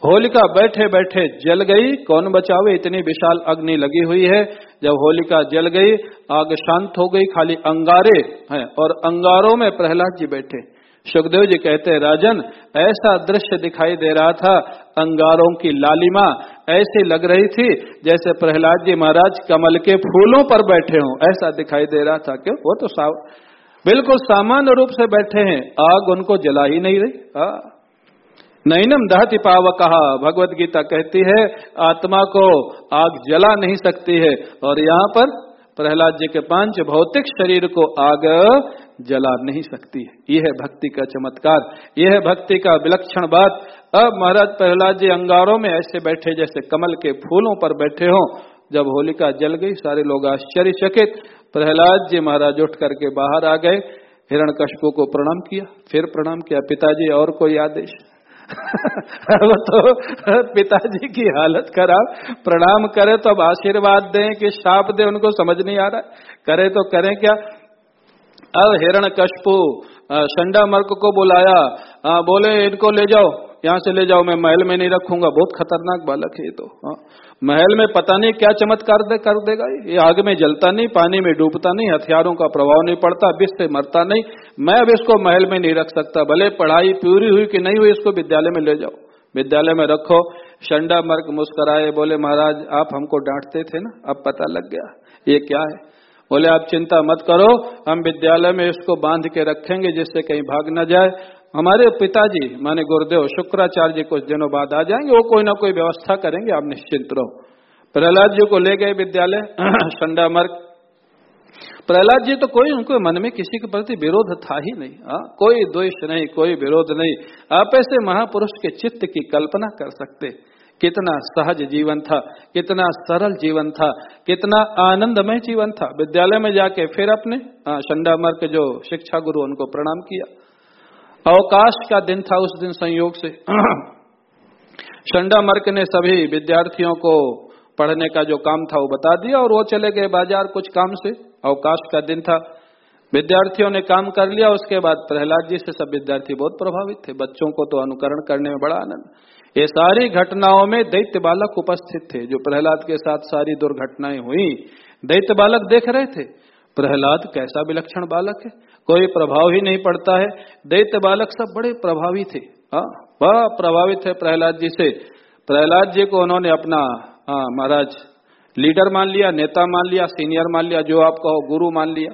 होलिका बैठे बैठे जल गई। कौन बचावे? इतनी विशाल अग्नि लगी हुई है। जब होलिका जल गई, आग शांत हो गई, खाली अंगारे हैं और अंगारों में प्रहलाद जी बैठे। सुखदेव जी कहते, राजन, ऐसा दृश्य दिखाई दे रहा था, अंगारों की लालिमा। ऐसी लग रही थी जैसे प्रहलाद जी महाराज कमल के फूलों पर बैठे हों। ऐसा दिखाई दे रहा था। क्यों? वो तो साव, बिल्कुल सामान्य रूप से बैठे हैं। आग उनको जला ही नहीं रही। हाँ। नैनम दहति पाव कहा भगवत गीता कहती है, आत्मा को आग जला नहीं सकती है। और यहाँ पर प्रहलाद जी के पाँच भौतिक शरीर को आग जला नहीं सकती है। यह है भक्ति का चमत्कार। यह है भक्ति का विलक्षण बात। अब महाराज प्रहलाद जी अंगारों में ऐसे बैठे जैसे कमल के फूलों पर बैठे हों, जब होलिका जल गई, सारे लोग आश्चर्यचकित। प्रहलाद जी महाराज उठ करके बाहर आ गए हिरण को प्रणाम किया। फिर प्रणाम किया, पिताजी और कोई आदेश? अब तो पिताजी की हालत खराब। प्रणाम करे तो अब आशीर्वाद दें कि शाप दे, उनको समझ नहीं आ रहा। करे तो करें क्या? अब हिरण कशपू संडा मर्क को बुलाया। बोले, इनको ले जाओ। यहाँ से ले जाओ मैं महल में नहीं रखूँगा। बहुत खतरनाक बालक है ये तो आ, महल में पता नहीं क्या चमत्कार दे कर देगा ये आग में जलता नहीं पानी में डूबता नहीं हथियारों का प्रभाव नहीं पड़ता विष से मरता नहीं। मैं अब इसको महल में नहीं रख सकता भले पढ़ाई पूरी हुई कि नहीं हुई इसको विद्यालय में ले जाओ। विद्यालय में रखो। शंडा मर्ग मुस्कराए बोले महाराज आप हमको डांटते थे ना अब पता लग गया ये क्या है? बोले आप चिंता मत करो हम विद्यालय में इसको बाँध के रखेंगे जिससे कहीं भाग न जाए। हमारे पिताजी, माने गुरुदेव शुक्राचार्य जी, कुछ दिनों बाद आ जाएँगे, वो कोई ना कोई व्यवस्था करेंगे, आप निश्चिंत रहो। प्रहलाद जी को ले गए विद्यालय, [clears throat] संडा मर्ग। प्रहलाद जी तो कोई उनको मन में किसी के प्रति विरोध था ही नहीं आ? कोई द्वेष नहीं, कोई विरोध नहीं। आप ऐसे महापुरुष के चित्त की कल्पना कर सकते। कितना सहज जीवन था, कितना सरल जीवन था, कितना आनंदमय जीवन था। विद्यालय में जाके फिर अपने शंडा मर्क जो शिक्षा गुरु उनको प्रणाम किया। अवकाश का दिन था उस दिन संयोग से। [clears throat] शंडा मर्क ने सभी विद्यार्थियों को पढ़ने का जो काम था वो बता दिया और वो चले गए बाज़ार कुछ काम से। अवकाश का दिन था। विद्यार्थियों ने काम कर लिया, उसके बाद प्रहलाद जी से सब विद्यार्थी बहुत प्रभावित थे। बच्चों को तो अनुकरण करने में बड़ा आनंद। ये सारी घटनाओं में दैत्य बालक उपस्थित थे, जो प्रहलाद के साथ सारी दुर्घटनाएँ हुई। दैत्य बालक देख रहे थे, प्रहलाद कैसा विलक्षण बालक है? कोई प्रभाव ही नहीं पड़ता है। दैत्य बालक सब बड़े प्रभावी थे। हाँ बड़ा प्रभावित है प्रहलाद जी से। प्रहलाद जी को उन्होंने अपना हाँ महाराज, लीडर मान लिया, नेता मान लिया, सीनियर मान लिया, जो आप कहो, गुरु मान लिया।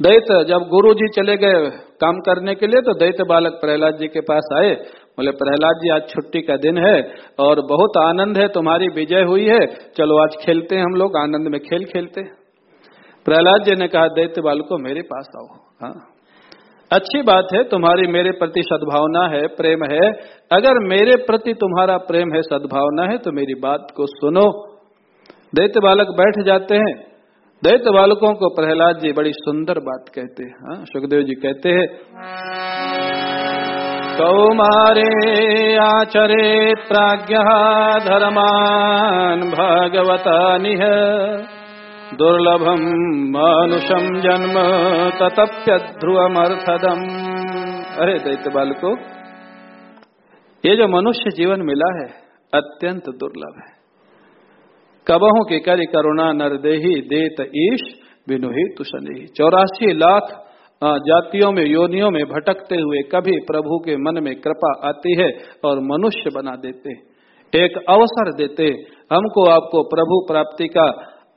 दैत्य, जब गुरु जी चले गए काम करने के लिए तो दैत्य बालक प्रहलाद जी के पास आए। बोले, प्रहलाद जी, आज छुट्टी का दिन है और बहुत आनंद है, तुम्हारी विजय हुई है। चलो, आज खेलते हैं हम लोग, आनंद में खेल खेलते प्रहलाद जी ने कहा, दैत्य बालको, मेरे पास आओ। हाँ। अच्छी बात है, तुम्हारी मेरे प्रति सद्भावना है, प्रेम है। अगर मेरे प्रति तुम्हारा प्रेम है, सद्भावना है तो मेरी बात को सुनो। दैत्य बालक बैठ जाते हैं। दैत्य बालकों को प्रहलाद जी बड़ी सुंदर बात कहते हैं। हाँ सुखदेव जी कहते हैं, कौमारे आचरे प्राज्ञ धर्मान भगवता निह दुर्लभम मानुषम जन्म ततप्य ध्रुवमर्थदम अरे दैत्य बाल को ये जो मनुष्य जीवन मिला है, अत्यंत दुर्लभ है। कबहों के करी करुणा नरदेही देत ईश बिनुही तुषनि चौरासी लाख जातियों में, योनियों में भटकते हुए कभी प्रभु के मन में कृपा आती है और मनुष्य बना देते। एक अवसर देते, हमको आपको प्रभु प्राप्ति का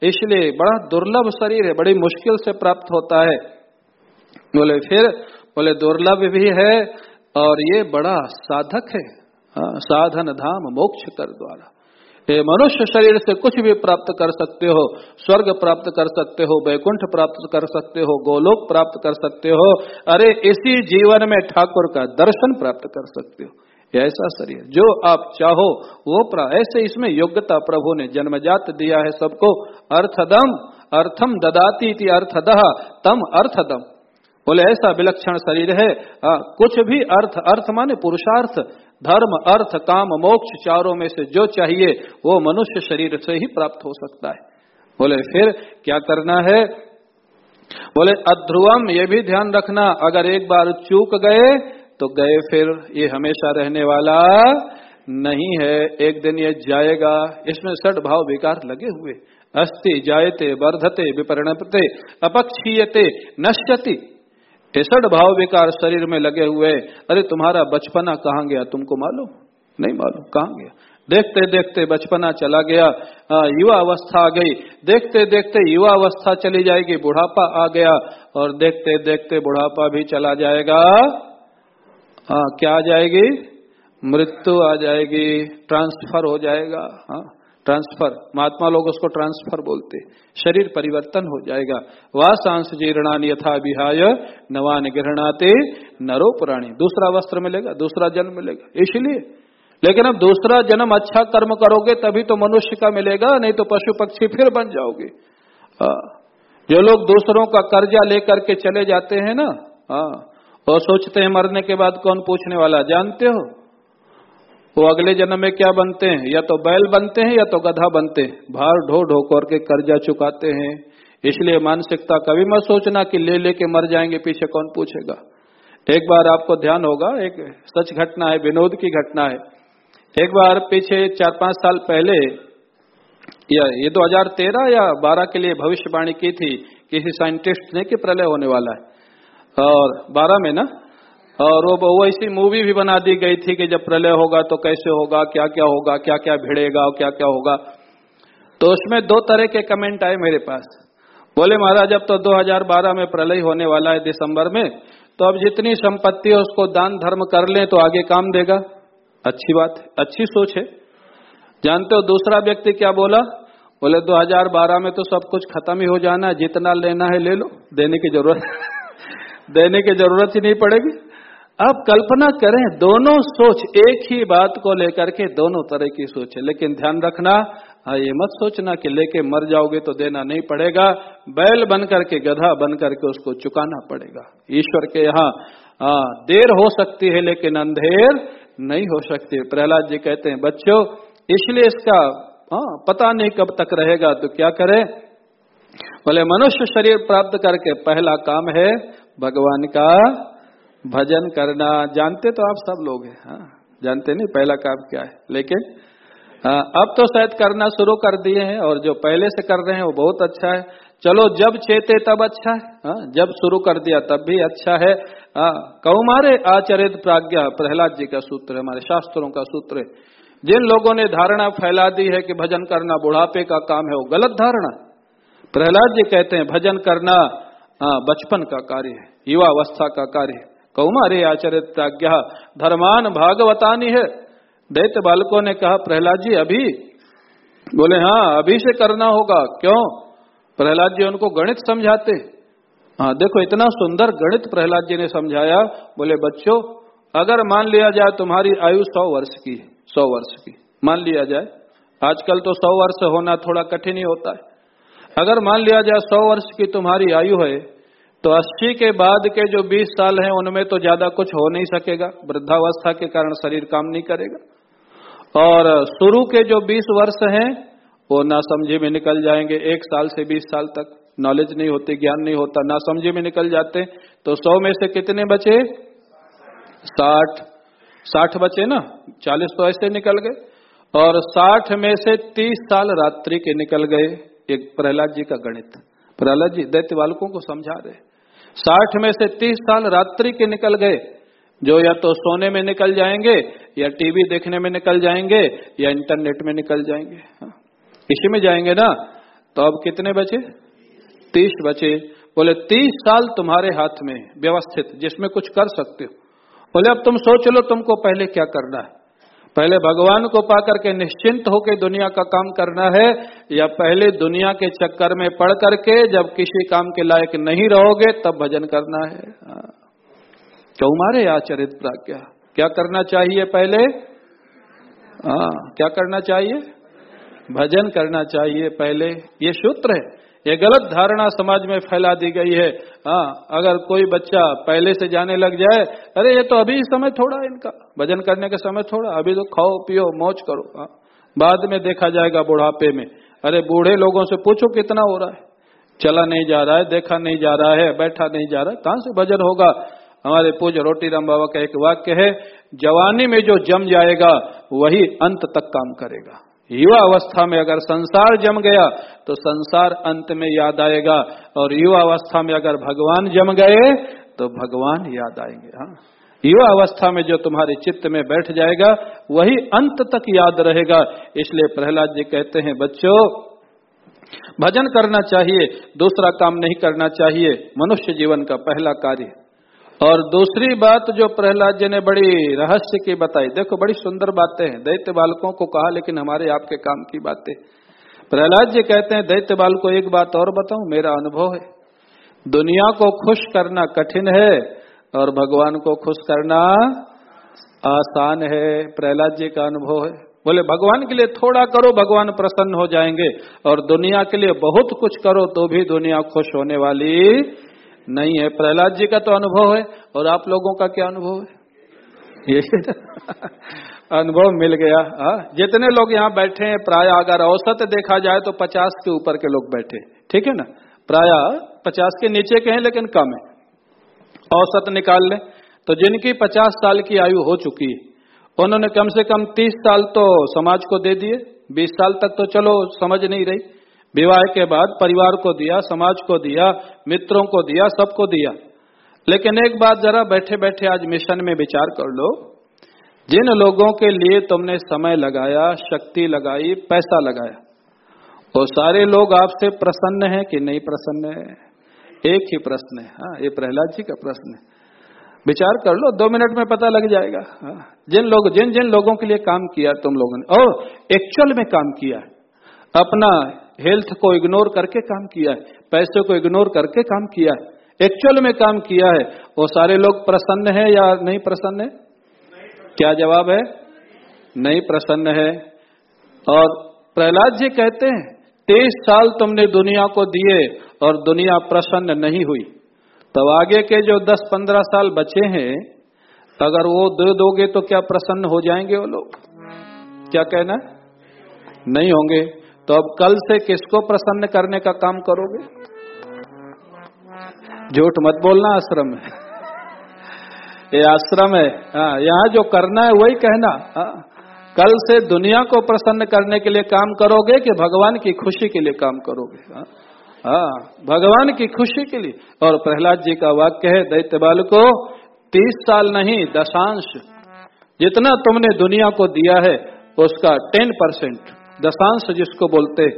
इसलिए बड़ा दुर्लभ शरीर है, बड़ी मुश्किल से प्राप्त होता है। बोले, फिर? बोले, दुर्लभ भी है और ये बड़ा साधक है। साधन धाम मोक्ष कर द्वारा। ये मनुष्य शरीर से कुछ भी प्राप्त कर सकते हो, स्वर्ग प्राप्त कर सकते हो, वैकुंठ प्राप्त कर सकते हो, गोलोक प्राप्त कर सकते हो, अरे इसी जीवन में ठाकुर का दर्शन प्राप्त कर सकते हो। ऐसा शरीर। जो आप चाहो वो ऐसे इसमें योग्यता प्रभु ने जन्मजात दिया है सबको। अर्थदम अर्थम ददाती थी अर्थदह तम अर्थदम। बोले ऐसा विलक्षण शरीर है। आ, कुछ भी अर्थ अर्थ माने पुरुषार्थ। धर्म अर्थ काम मोक्ष चारों में से जो चाहिए वो मनुष्य शरीर से ही प्राप्त हो सकता है। बोले फिर क्या करना है? बोले अध्रुवम ये भी ध्यान रखना। अगर एक बार चूक गए तो गए फिर, ये हमेशा रहने वाला नहीं है। एक दिन ये जाएगा, इसमें सठ भाव विकार लगे हुए। अस्ति जायते, वर्धते विपरिणपते अपक्षीयते, नश्यति। सड़ भाव विकार शरीर में लगे हुए। अरे तुम्हारा बचपना कहाँ गया? तुमको मालूम? नहीं मालूम, कहाँ गया? देखते देखते बचपना चला गया युवा अवस्था आ गई। देखते देखते युवा अवस्था चली जाएगी, बुढ़ापा आ गया। और देखते देखते बुढ़ापा भी चला जाएगा। आ, क्या आ जाएगी? मृत्यु आ जाएगी ट्रांसफ़र हो जाएगा हाँ ट्रांसफ़र महात्मा लोग उसको ट्रांसफ़र बोलते शरीर परिवर्तन हो जाएगा। वासांश जीर्णान यथा विहाय नवान गिरणाते नरो पुराणी। दूसरा वस्त्र मिलेगा दूसरा जन्म मिलेगा इसलिए। लेकिन अब दूसरा जन्म अच्छा कर्म करोगे तभी तो मनुष्य का मिलेगा नहीं तो पशु पक्षी फिर बन जाओगे। जो लोग दूसरों का कर्जा लेकर के चले जाते हैं ना और सोचते हैं, मरने के बाद कौन पूछने वाला? जानते हो? वो अगले जन्म में क्या बनते हैं? या तो बैल बनते हैं, या तो गधा बनते हैं। भार ढो ढो कर के कर्जा चुकाते हैं। इसलिए मानसिकता कभी मत सोचना कि ले लेके मर जाएँगे, पीछे कौन पूछेगा? एक बार आपको ध्यान होगा, एक सच घटना है, विनोद की घटना है। एक बार पीछे चार पाँच साल पहले, या ये 2013 या 12 के लिए भविष्यवाणी की थी किसी साइंटिस्ट ने कि प्रलय होने वाला है। और 12 में ना? और वो वैसी मूवी भी बना दी गई थी कि जब प्रलय होगा तो कैसे होगा क्या क्या होगा क्या क्या भिड़ेगा क्या क्या होगा। तो उसमें दो तरह के कमेंट आए मेरे पास। बोले, महाराज, अब तो 2012 में प्रलय होने वाला है दिसंबर में तो अब जितनी संपत्ति है उसको दान धर्म कर लें तो आगे काम देगा। अच्छी बात है, अच्छी सोच है। जानते हो दूसरा व्यक्ति क्या बोला? बोले 2012 में तो सब कुछ खत्म ही हो जाना है, जितना लेना है ले लो, देने की ज़रूरत देने की ज़रूरत ही नहीं पड़ेगी। अब कल्पना करें, दोनों सोच, एक ही बात को लेकर के दोनों तरह की सोच है। लेकिन ध्यान रखना हाँ ये मत सोचना कि लेके मर जाओगे तो देना नहीं पड़ेगा। बैल बन करके गधा बन करके उसको चुकाना पड़ेगा। ईश्वर के यहाँ हाँ देर हो सकती है, लेकिन अंधेर नहीं हो सकती। प्रहलाद जी कहते हैं, बच्चों, इसलिए इसका हाँ पता नहीं कब तक रहेगा तो क्या करें? बोले, मनुष्य शरीर प्राप्त करके पहला काम है भगवान का भजन करना जानते तो आप सब लोग हैं हाँ जानते नहीं पहला काम क्या है लेकिन आ, अब तो शायद करना शुरू कर दिए हैं और जो पहले से कर रहे हैं वो बहुत अच्छा है चलो जब चेते तब अच्छा है हाँ जब शुरू कर दिया तब भी अच्छा है कौमारे आचरित प्राज्ञा प्रहलाद जी का सूत्र हमारे शास्त्रों का सूत्र है जिन लोगों ने धारणा फैला दी है कि भजन करना बुढ़ापे का काम है वो गलत धारणा प्रहलाद जी कहते हैं भजन करना बचपन का कार्य है युवा अवस्था का कार्य है। कौमारे आचरित प्राज्ञा धर्मान भागवतानी है। दैत्य बालकों ने कहा, प्रहलाद जी, अभी? बोले हाँ अभी से करना होगा। क्यों? प्रहलाद जी उनको गणित समझाते हाँ देखो, इतना सुंदर गणित प्रहलाद जी ने समझाया। बोले, बच्चों, अगर मान लिया जाए तुम्हारी आयु सौ वर्ष की है, सौ वर्ष की, मान लिया जाए। आजकल तो सौ वर्ष होना थोड़ा कठिन ही होता है। अगर मान लिया जाए सौ वर्ष की तुम्हारी आयु है तो 80 के बाद के जो 20 साल हैं, उनमें तो ज़्यादा कुछ हो नहीं सकेगा। वृद्धावस्था के कारण शरीर काम नहीं करेगा। और शुरू के जो 20 वर्ष हैं, वो ना समझे में निकल जाएँगे। एक साल से 20 साल तक नॉलेज नहीं होती, ज्ञान नहीं होता, ना समझे में निकल जाते। तो सौ में से कितने बचे? साठ। साठ बचे ना? चालीस तो ऐसे निकल गए। और साठ में से तीस साल रात्रि के निकल गए। एक प्रहलाद जी का गणित। प्रहलाद जी दैत्य बालकों को समझा रहे साठ में से तीस साल रात्रि के निकल गए, जो या तो सोने में निकल जाएँगे, या टीवी देखने में निकल जाएँगे, या इंटरनेट में निकल जाएँगे। हाँ। इसी में जाएँगे ना? तो अब कितने बचे? तीस बचे। बोले, तीस साल तुम्हारे हाथ में व्यवस्थित, जिसमें कुछ कर सकते हो। बोले, अब तुम सोच लो, तुमको पहले क्या करना है? पहले भगवान को पा करके निश्चिंत होकर दुनिया का काम करना है, या पहले दुनिया के चक्कर में पड़ करके जब किसी काम के लायक नहीं रहोगे, तब भजन करना है। हाँ। चौमारे आचरित प्राज्ञा क्या करना चाहिए पहले? हाँ क्या करना चाहिए? भजन करना चाहिए पहले। ये सूत्र है। ये गलत धारणा समाज में फैला दी गई है। हाँ अगर कोई बच्चा पहले से जाने लग जाए, अरे ये तो अभी समय थोड़ा इनका। भजन करने का समय थोड़ा, अभी तो खाओ, पियो, मौज करो। हाँ बाद में देखा जाएगा बुढ़ापे में। अरे बूढ़े लोगों से पूछो कितना हो रहा है। चला नहीं जा रहा है, देखा नहीं जा रहा है, बैठा नहीं जा रहा है। कहाँ से भजन होगा? हमारे पूज रोटी राम बाबा का एक वाक्य है, जवानी में जो जम जाएगा, वही अंत तक काम करेगा। युवा अवस्था में अगर संसार जम गया तो संसार अंत में याद आएगा। और युवा अवस्था में अगर भगवान जम गए तो भगवान याद आएँगे हाँ। युवा अवस्था में जो तुम्हारे चित्त में बैठ जाएगा, वही अंत तक याद रहेगा। इसलिए प्रहलाद जी कहते हैं, बच्चों, भजन करना चाहिए, दूसरा काम नहीं करना चाहिए। मनुष्य जीवन का पहला कार्य और दूसरी बात जो प्रहलाद जी ने बड़ी रहस्य की बताई, देखो बड़ी सुंदर बातें हैं। दैत्य बालकों को कहा, लेकिन हमारे आपके काम की बातें। प्रहलाद जी कहते हैं, दैत्य बाल को एक बात और बताऊँ, मेरा अनुभव है। दुनिया को खुश करना कठिन है और भगवान को खुश करना आसान है। प्रहलाद जी का अनुभव है। बोले, भगवान के लिए थोड़ा करो, भगवान प्रसन्न हो जाएँगे और दुनिया के लिए बहुत कुछ करो तो भी दुनिया खुश होने वाली नहीं है। प्रहलाद जी का तो अनुभव है और आप लोगों का क्या अनुभव है? ये [laughs] अनुभव मिल गया। हा? जितने लोग यहाँ बैठे हैं, प्राय अगर औसत देखा जाए तो पचास के ऊपर के लोग बैठे ठीक है ना? प्राय पचास के नीचे के हैं, लेकिन कम है। औसत निकाल लें। तो जिनकी पचास साल की आयु हो चुकी है, उन्होंने कम से कम तीस साल तो समाज को दे दिए। बीस साल तक तो चलो, समझ नहीं रही। विवाह के बाद परिवार को दिया समाज को दिया मित्रों को दिया सबको दिया। लेकिन एक बात जरा बैठे बैठे आज मिशन में विचार कर लो। जिन लोगों के लिए तुमने समय लगाया शक्ति लगाई पैसा लगाया वो सारे लोग आपसे प्रसन्न हैं कि नहीं प्रसन्न है? एक ही प्रश्न है हाँ ये प्रहलाद जी का प्रश्न है। विचार कर लो दो मिनट में पता लग जाएगा हाँ, जिन लोग जिन जिन लोगों के लिए काम किया तुम लोगों ने और एक्चुअल में काम किया। अपना हेल्थ को इग्नोर करके काम किया है, पैसे को इग्नोर करके काम किया है, एक्चुअल में काम किया है, वो सारे लोग प्रसन्न है या नहीं प्रसन्न है? क्या जवाब है? नहीं प्रसन्न है। और प्रहलाद जी कहते हैं, तेईस साल तुमने दुनिया को दिए और दुनिया प्रसन्न नहीं हुई। तब आगे के जो दस पंद्रह साल बचे हैं, अगर वो दे दोगे तो क्या प्रसन्न हो जाएँगे वो लोग? क्या कहना नहीं होंगे। तो अब कल से किसको प्रसन्न करने का काम करोगे? झूठ मत बोलना, आश्रम में ये आश्रम है। हाँ यहाँ जो करना है वही कहना। हाँ कल से दुनिया को प्रसन्न करने के लिए काम करोगे कि भगवान की खुशी के लिए काम करोगे? हाँ हाँ भगवान की खुशी के लिए। और प्रहलाद जी का वाक्य है, दैत्य बाल को तीस साल नहीं, दशांश। जितना तुमने दुनिया को दिया है, उसका टेन परसेंट। दशांश जिसको बोलते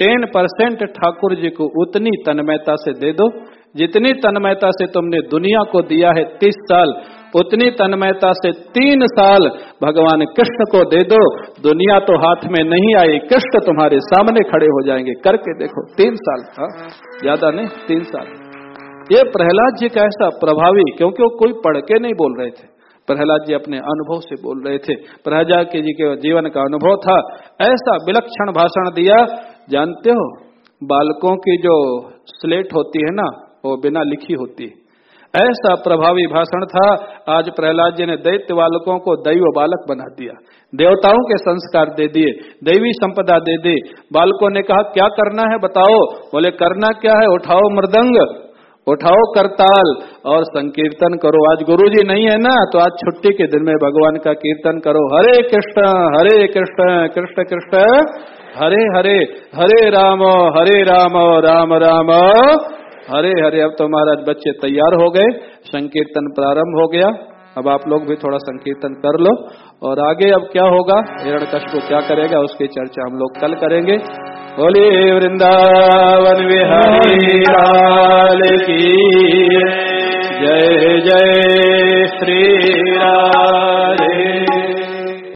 टेन परसेंट ठाकुर जी को उतनी तन्मयता से दे दो। जितनी तन्मयता से तुमने दुनिया को दिया है तीस साल, उतनी तन्मयता से तीन साल भगवान कृष्ण को दे दो। दुनिया तो हाथ में नहीं आई, कृष्ण तुम्हारे सामने खड़े हो जाएँगे। करके देखो, तीन साल हाँ ज़्यादा नहीं, तीन साल। ये प्रहलाद जी का ऐसा प्रभावी, क्योंकि वो कोई पढ़ के नहीं बोल रहे थे। प्रहलाद जी अपने अनुभव से बोल रहे थे। प्रहलाद जी के जीवन का अनुभव था। ऐसा विलक्षण भाषण दिया, जानते हो, बालकों की जो स्लेट होती है ना, वो बिना लिखी होती ऐसा प्रभावी भाषण था, आज प्रहलाद जी ने दैत्य बालकों को दैव बालक बना दिया। देवताओं के संस्कार दे दिए, दैवी संपदा दे दी। बालकों ने कहा, क्या करना है, बताओ? बोले, करना क्या है? उठाओ मृदंग उठाओ करताल और संकीर्तन करो। आज गुरु जी नहीं है ना तो आज छुट्टी के दिन में भगवान का कीर्तन करो। हरे कृष्ण हरे कृष्ण कृष्ण कृष्ण, हरे हरे हरे राम हरे राम राम राम, हरे हरे। अब तो महाराज बच्चे तैयार हो गए, संकीर्तन प्रारंभ हो गया। अब आप लोग भी थोड़ा संकीर्तन कर लो। और आगे अब क्या होगा? हिरण कष्ट को क्या करेगा? उसकी चर्चा हम लोग कल करेंगे। बोले वृंदावन विहारी लाल की जय जय श्री राधे